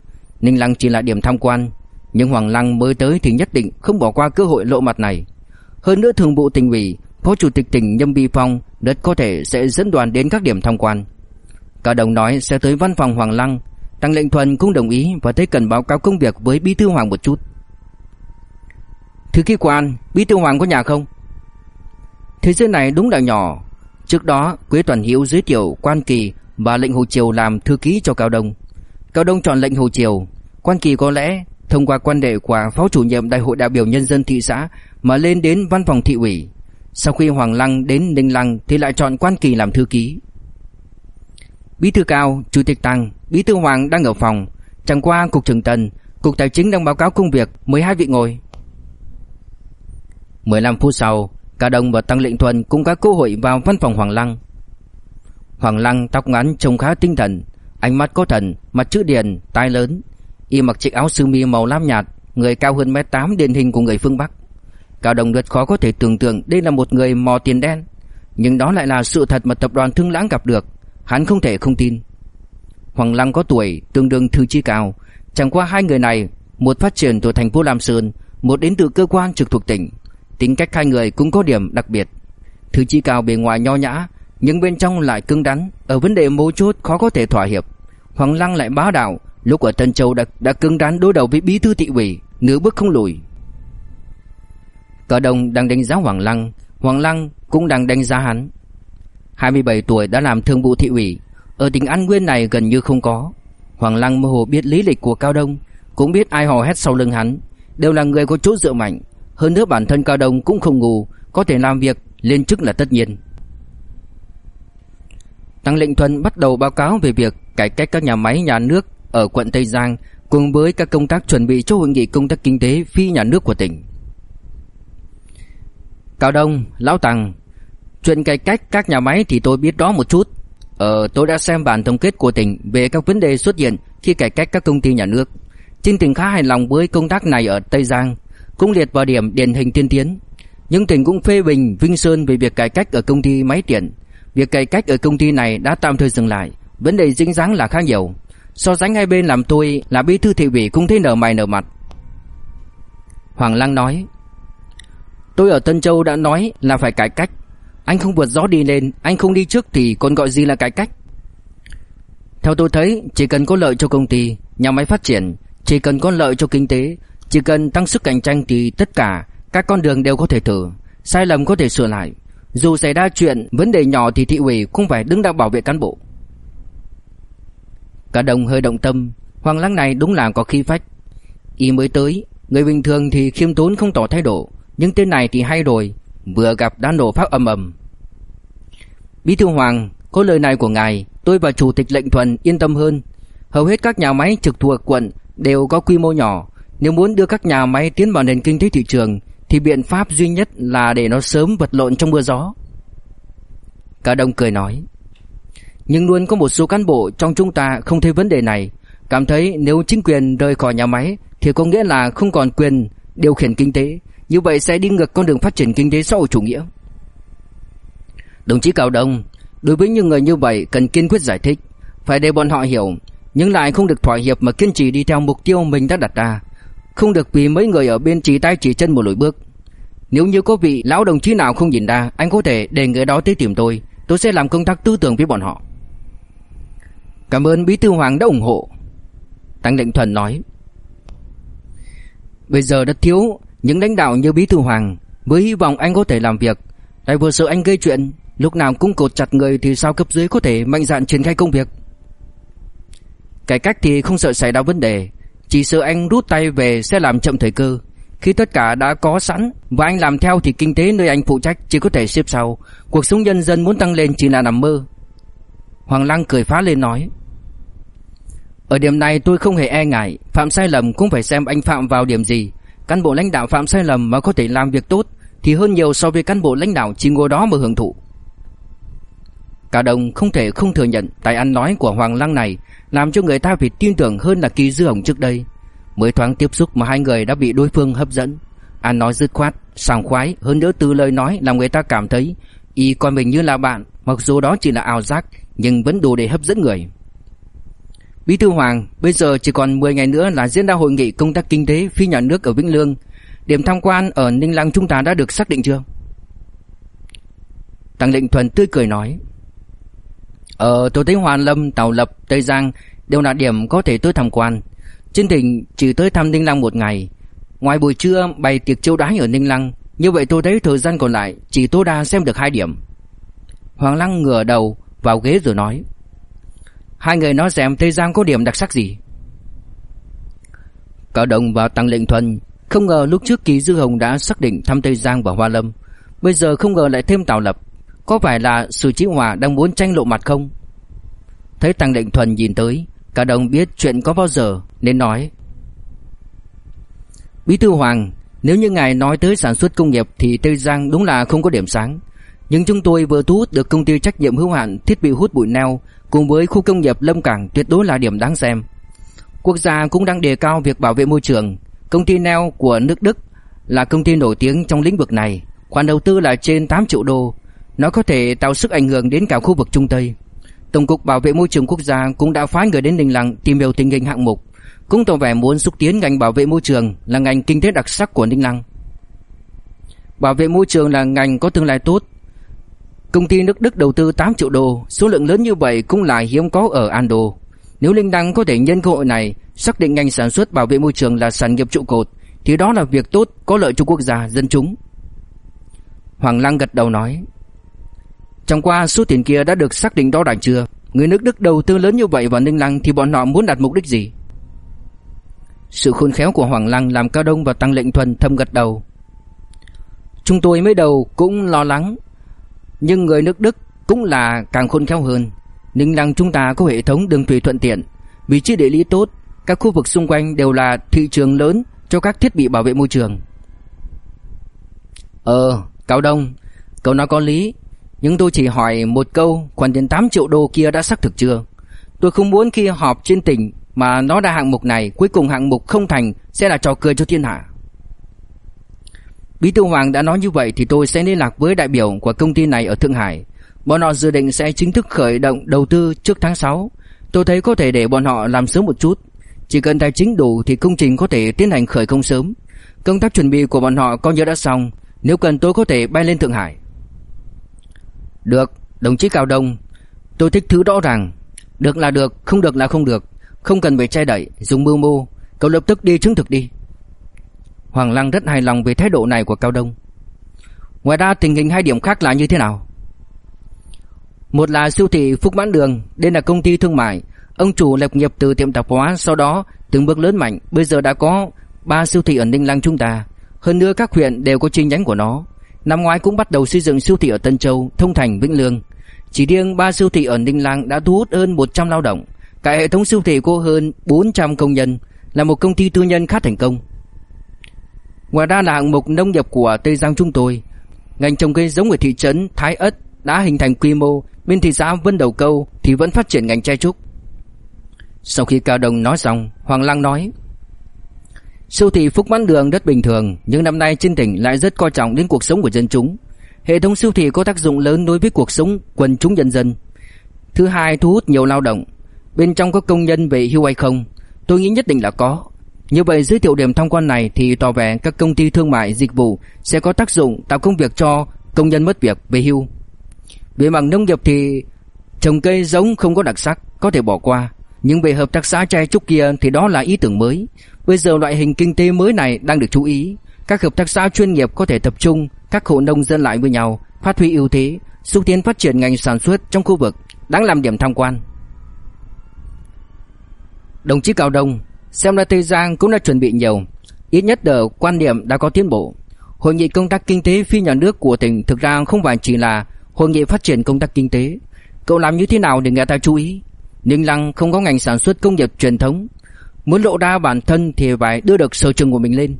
[SPEAKER 1] Ninh Lăng chỉ là điểm tham quan, nhưng Hoàng Lăng mới tới thì nhất định không bỏ qua cơ hội lộ mặt này. Hơn nữa thường vụ tỉnh ủy, phó chủ tịch tỉnh Nhâm Bi Phong rất có thể sẽ dẫn đoàn đến các điểm tham quan. Cả đồng nói sẽ tới văn phòng Hoàng Lăng, Tăng Lệnh Thuần cũng đồng ý và thấy cần báo cáo công việc với Bí thư Hoàng một chút. Thư ký quan, Bí thư Hoàng có nhà không? Thế giới này đúng là nhỏ. Trước đó, Quế Toàn Hiếu giới thiệu Quan Kỳ và lệnh Hồ Triều làm thư ký cho Cao Đông. Cao Đông chọn lệnh Hồ Triều, Quan Kỳ có lẽ thông qua quan đệ của phó chủ nhiệm đại hội đại biểu nhân dân thị xã mà lên đến văn phòng thị ủy. Sau khi Hoàng Lăng đến Ninh Lăng thì lại chọn Quan Kỳ làm thư ký. Bí thư Cao, Chủ tịch Tăng, Bí thư Hoàng đang ở phòng. Chẳng qua cục trưởng Tần, cục tài chính đang báo cáo công việc, mời hai vị ngồi. 15 phút sau, Cả Đồng và Tăng Lệnh Thuần cũng có cơ hội vào văn phòng Hoàng Lăng. Hoàng Lăng tóc ngắn trông khá tinh thần, ánh mắt có thần, mặt chữ điền, tai lớn, y mặc chiếc áo sơ mi màu lam nhạt, người cao hơn mét 8 điển hình của người phương Bắc. Cao Đồng rất khó có thể tưởng tượng đây là một người mò tiền đen, nhưng đó lại là sự thật mà tập đoàn Thương Lãng gặp được, hắn không thể không tin. Hoàng Lăng có tuổi tương đương thư chi cao, chẳng qua hai người này, một phát triển từ thành phố Lam Sơn, một đến từ cơ quan trực thuộc tỉnh, tính cách hai người cũng có điểm đặc biệt. Thư chi cao bề ngoài nho nhã, nhưng bên trong lại cứng đắn. ở vấn đề mấu chốt khó có thể thỏa hiệp. Hoàng Lăng lại bá đạo, lúc ở Tân Châu đã đã cứng đắn đối đầu với bí thư thị ủy, nửa bước không lùi. Cờ đồng đang đánh giá Hoàng Lăng, Hoàng Lăng cũng đang đánh giá hắn. 27 tuổi đã làm thương vụ thị ủy, ở tỉnh An Nguyên này gần như không có. Hoàng Lăng mơ hồ biết lý lịch của Cao Đông, cũng biết ai hò hét sau lưng hắn, đều là người có chỗ dựa mạnh. Hơn nữa bản thân Cao Đông cũng không ngủ có thể làm việc, lên chức là tất nhiên. Tăng Lệnh Thuần bắt đầu báo cáo về việc cải cách các nhà máy nhà nước ở quận Tây Giang cùng với các công tác chuẩn bị cho hội nghị công tác kinh tế phi nhà nước của tỉnh. Cao Đông, Lão Tăng, chuyện cải cách các nhà máy thì tôi biết đó một chút. Ờ, tôi đã xem bản tổng kết của tỉnh về các vấn đề xuất hiện khi cải cách các công ty nhà nước. trên tỉnh khá hài lòng với công tác này ở Tây Giang, cũng liệt vào điểm điển hình tiên tiến. Nhưng tỉnh cũng phê bình Vinh Sơn về việc cải cách ở công ty máy tiện Việc cải cách ở công ty này đã tạm thời dừng lại, vấn đề dính dáng là khá nhiều. So sánh hai bên làm tôi là bí thư thị ủy cũng thấy nở mày nở mặt. Hoàng Lăng nói, tôi ở Tân Châu đã nói là phải cải cách. Anh không vượt gió đi lên, anh không đi trước thì còn gọi gì là cải cách. Theo tôi thấy, chỉ cần có lợi cho công ty, nhà máy phát triển, chỉ cần có lợi cho kinh tế, chỉ cần tăng sức cạnh tranh thì tất cả các con đường đều có thể thử, sai lầm có thể sửa lại. Dù xảy ra chuyện vấn đề nhỏ thì thị ủy cũng phải đứng ra bảo vệ cán bộ. Cả đồng hơi động tâm, Hoàng Lăng này đúng là có khí phách. Y mới tới, người bình thường thì khiêm tốn không tỏ thái độ, nhưng tên này thì hay rồi, vừa gặp đã nổ phát ầm ầm. Bí thư Hoàng, có lời này của ngài, tôi và chủ tịch lệnh thuần yên tâm hơn. Hầu hết các nhà máy trực thuộc quận đều có quy mô nhỏ, nếu muốn đưa các nhà máy tiến vào nền kinh tế thị trường thì biện pháp duy nhất là để nó sớm vật lộn trong mưa gió. Cả đồng cười nói. Nhưng luôn có một số cán bộ trong chúng ta không thấy vấn đề này, cảm thấy nếu chính quyền rời khỏi nhà máy thì có nghĩa là không còn quyền điều khiển kinh tế, như vậy sẽ đi ngược con đường phát triển kinh tế xã hội chủ nghĩa. Đồng chí Cao Đông, đối với những người như vậy cần kiên quyết giải thích, phải để bọn họ hiểu, nhưng lại không được thỏa hiệp mà kiên trì đi theo mục tiêu mình đã đặt ra, không được vì mấy người ở bên chỉ tay chỉ chân một lối bước. Nếu như có vị lão đồng chí nào không nhìn ra, Anh có thể để người đó tới tìm tôi. Tôi sẽ làm công tác tư tưởng với bọn họ. Cảm ơn Bí Thư Hoàng đã ủng hộ. Tăng Định Thuần nói, Bây giờ rất thiếu những lãnh đạo như Bí Thư Hoàng Mới hy vọng anh có thể làm việc. Tại vừa sợ anh gây chuyện, Lúc nào cũng cột chặt người thì sao cấp dưới có thể mạnh dạn triển khai công việc? Cải cách thì không sợ xảy ra vấn đề. Chỉ sợ anh rút tay về sẽ làm chậm thời cơ. Khi tất cả đã có sẵn Và anh làm theo thì kinh tế nơi anh phụ trách chỉ có thể xếp sau. Cuộc sống nhân dân muốn tăng lên chỉ là nằm mơ. Hoàng Lăng cười phá lên nói, Ở điểm này tôi không hề e ngại. Phạm sai lầm cũng phải xem anh phạm vào điểm gì. Cán bộ lãnh đạo phạm sai lầm mà có thể làm việc tốt Thì hơn nhiều so với cán bộ lãnh đạo chỉ ngồi đó mà hưởng thụ. Cả đồng không thể không thừa nhận Tài ăn nói của Hoàng Lăng này. Làm cho người ta phải tin tưởng hơn là kỳ dư hồng trước đây. Mới thoáng tiếp xúc mà hai người đã bị đối phương hấp dẫn. An nói dứt khoát, sảng khoái Hơn nữa từ lời nói làm người ta cảm thấy Y coi mình như là bạn Mặc dù đó chỉ là ảo giác Nhưng vẫn đủ để hấp dẫn người. Bí thư Hoàng Bây giờ chỉ còn 10 ngày nữa là diễn ra hội nghị công tác kinh tế phi nhà nước ở Vĩnh Lương. Điểm tham quan ở Ninh Lăng chúng ta đã được xác định chưa? Tăng Lệnh Thuần tươi cười nói ở Tô Tĩnh Hoàn Lâm, Tàu Lập, Tây Giang Đều là điểm có thể tới tham quan. Trên tỉnh chỉ tới thăm Ninh Lăng một ngày. Ngoài buổi trưa bày tiệc chiêu đãi ở Ninh Lăng Như vậy tôi thấy thời gian còn lại Chỉ tối đa xem được hai điểm. Hoàng Lăng ngửa đầu vào ghế rồi nói Hai người nói xem Tây Giang có điểm đặc sắc gì? Cao Đồng và Tăng Lệnh Thuần Không ngờ lúc trước Kỳ Dư Hồng đã xác định thăm Tây Giang và Hoa Lâm. Bây giờ không ngờ lại thêm Tào Lập. Có phải là Sử Chí Hòa đang muốn tranh lộ mặt không Thấy Tăng Lệnh Thuần nhìn tới cả Đồng biết chuyện có bao giờ Nên nói Bí thư Hoàng Nếu như ngài nói tới sản xuất công nghiệp Thì Tây Giang đúng là không có điểm sáng Nhưng chúng tôi vừa thu hút được công ty trách nhiệm hữu hạn Thiết bị hút bụi neo cùng với khu công nghiệp Lâm Cảng tuyệt đối là điểm đáng xem. Quốc gia cũng đang đề cao việc bảo vệ môi trường. Công ty Neo của nước Đức là công ty nổi tiếng trong lĩnh vực này, khoản đầu tư là trên 8 triệu đô. Nó có thể tạo sức ảnh hưởng đến cả khu vực Trung Tây. Tổng cục Bảo vệ môi trường quốc gia cũng đã phái người đến Ninh Lăng tìm hiểu tình hình hạng mục, cũng tỏ vẻ muốn xúc tiến ngành bảo vệ môi trường là ngành kinh tế đặc sắc của Ninh Lăng. Bảo vệ môi trường là ngành có tương lai tốt, Công ty nước Đức đầu tư 8 triệu đô, số lượng lớn như vậy cũng là hiếm có ở Ando. Nếu Linh Đăng có thể nhân cơ hội này xác định ngành sản xuất bảo vệ môi trường là sản nghiệp trụ cột, thì đó là việc tốt, có lợi cho quốc gia, dân chúng. Hoàng Lăng gật đầu nói. Trong qua số tiền kia đã được xác định đó ràng chưa? Người nước Đức đầu tư lớn như vậy vào Ninh Lăng thì bọn họ muốn đạt mục đích gì? Sự khôn khéo của Hoàng Lăng làm Cao Đông và Tăng Lệnh Thuần thâm gật đầu. Chúng tôi mới đầu cũng lo lắng nhưng người nước Đức cũng là càng khôn khéo hơn. Ninh Lăng chúng ta có hệ thống đường thủy thuận tiện, vị trí địa lý tốt, các khu vực xung quanh đều là thị trường lớn cho các thiết bị bảo vệ môi trường. Ờ, Cao Đông, cậu nói có lý, nhưng tôi chỉ hỏi một câu, khoản tiền 8 triệu đô kia đã xác thực chưa? Tôi không muốn khi họp trên tỉnh mà nó đã hạng mục này, cuối cùng hạng mục không thành sẽ là trò cười cho thiên hạ. Bí thư Hoàng đã nói như vậy thì tôi sẽ liên lạc với đại biểu của công ty này ở Thượng Hải. Bọn họ dự định sẽ chính thức khởi động đầu tư trước tháng 6. Tôi thấy có thể để bọn họ làm sớm một chút. Chỉ cần tài chính đủ thì công trình có thể tiến hành khởi công sớm. Công tác chuẩn bị của bọn họ coi như đã xong. Nếu cần tôi có thể bay lên Thượng Hải. Được, đồng chí Cao Đông. Tôi thích thứ rõ ràng. Được là được, không được là không được. Không cần phải che đậy, dùng mưu mô. Cậu lập tức đi chứng thực đi. Hoàng Lăng rất hài lòng về thái độ này của Cao Đông. Ngoài ra tình hình hai điểm khác là như thế nào? Một là siêu thị Phúc Mãn Đường, đây là công ty thương mại. Ông chủ lập nghiệp từ tiệm tạp hóa, sau đó từng bước lớn mạnh, bây giờ đã có 3 siêu thị ở Ninh Lăng chúng ta. Hơn nữa các huyện đều có chi nhánh của nó. Năm ngoái cũng bắt đầu xây dựng siêu thị ở Tân Châu, Thông Thành, Vĩnh Lương. Chỉ riêng ba siêu thị ở Ninh Lăng đã thu hút hơn 100 lao động. Cả hệ thống siêu thị có hơn 400 công nhân, là một công ty tư nhân khá thành công. Ngoài ra là hạng mục nông nghiệp của Tây Giang chúng tôi. Ngành trồng cây giống ở thị trấn Thái Ất đã hình thành quy mô, bên thị xã Vân Đầu Câu thì vẫn phát triển ngành trai trúc. Sau khi Cao Đồng nói xong, Hoàng Lăng nói: Siêu thị Phúc Mãn Đường rất bình thường, nhưng năm nay trên tỉnh lại rất coi trọng đến cuộc sống của dân chúng. Hệ thống siêu thị có tác dụng lớn đối với cuộc sống quần chúng nhân dân. Thứ hai thu hút nhiều lao động. Bên trong có công nhân về hưu hay không? Tôi nghĩ nhất định là có. Như vậy giới thiệu điểm tham quan này thì tỏ vẻ các công ty thương mại dịch vụ sẽ có tác dụng tạo công việc cho công nhân mất việc về hưu. Về mặt nông nghiệp thì trồng cây giống không có đặc sắc, có thể bỏ qua. Nhưng về hợp tác xã trai trúc kia thì đó là ý tưởng mới. Bây giờ loại hình kinh tế mới này đang được chú ý. Các hợp tác xã chuyên nghiệp có thể tập trung các hộ nông dân lại với nhau, phát huy ưu thế, xúc tiến phát triển ngành sản xuất trong khu vực, đáng làm điểm tham quan. Đồng chí Cao Đông, xem ra Tây Giang cũng đã chuẩn bị nhiều, ít nhất ở quan điểm đã có tiến bộ. Hội nghị công tác kinh tế phi nhà nước của tỉnh thực ra không phải chỉ là hội nghị phát triển công tác kinh tế. Cậu làm như thế nào để người ta chú ý? Ninh Lăng không có ngành sản xuất công nghiệp truyền thống, muốn lộ ra bản thân thì phải đưa được sở trường của mình lên.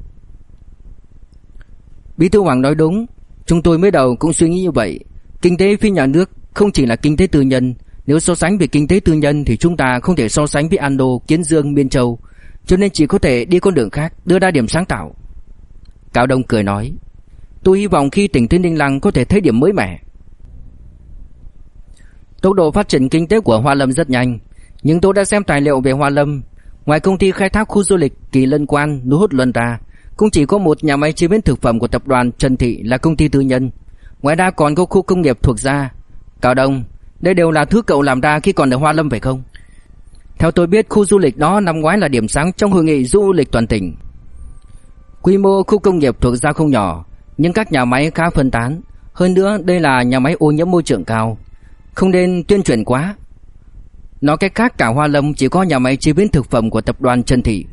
[SPEAKER 1] Bí thư Hoàng nói đúng, chúng tôi mới đầu cũng suy nghĩ như vậy. Kinh tế phi nhà nước không chỉ là kinh tế tư nhân, nếu so sánh về kinh tế tư nhân thì chúng ta không thể so sánh với Ando, Kiến Dương, Biên Châu, cho nên chỉ có thể đi con đường khác, đưa ra điểm sáng tạo. Cao Đông cười nói, tôi hy vọng khi tỉnh Thiên Ninh Lăng có thể thấy điểm mới mẻ. Tốc độ phát triển kinh tế của Hoa Lâm rất nhanh, nhưng tôi đã xem tài liệu về Hoa Lâm. Ngoài công ty khai thác khu du lịch Kỳ Lân Quan, Núi Hút Luân ta, cũng chỉ có một nhà máy chế biến thực phẩm của tập đoàn Trần Thị là công ty tư nhân. Ngoài ra còn có khu công nghiệp thuộc gia. Cao Đông, đây đều là thứ cậu làm ra khi còn ở Hoa Lâm phải không? Theo tôi biết khu du lịch đó năm ngoái là điểm sáng trong hội nghị du lịch toàn tỉnh. Quy mô khu công nghiệp thuộc gia không nhỏ, nhưng các nhà máy khá phân tán. Hơn nữa đây là nhà máy ô nhiễm môi trường cao. Không nên tuyên truyền quá. Nói cách khác cả Hoa Lâm chỉ có nhà máy chế biến thực phẩm của tập đoàn Trần Thị.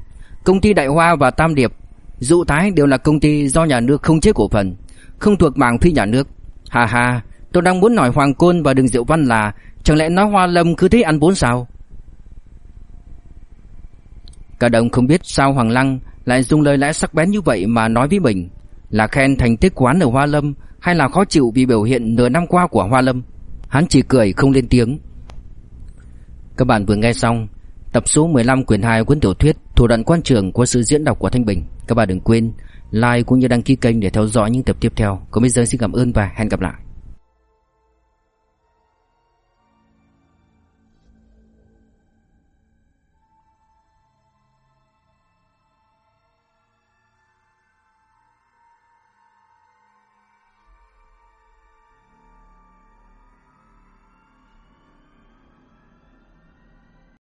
[SPEAKER 1] Công ty Đại Hoa và Tam Điệp, Dụ Thái đều là công ty do nhà nước không chế cổ phần, không thuộc mảng phi nhà nước. Hà hà, tôi đang muốn nói Hoàng Côn và Đường Diệu Văn là chẳng lẽ nói Hoa Lâm cứ thế ăn bốn sao? Cả đồng không biết sao Hoàng Lăng lại dùng lời lẽ sắc bén như vậy mà nói với mình, là khen thành tích quán ở Hoa Lâm hay là khó chịu vì biểu hiện nửa năm qua của Hoa Lâm. Hắn chỉ cười, không lên tiếng. Các bạn vừa nghe xong tập số 15 quyển 2 cuốn tiểu thuyết Thủ đoạn quan trường của sự diễn đọc của Thanh Bình. Các bạn đừng quên like cũng như đăng ký kênh để theo dõi những tập tiếp theo. Còn bây giờ xin cảm ơn và hẹn gặp lại.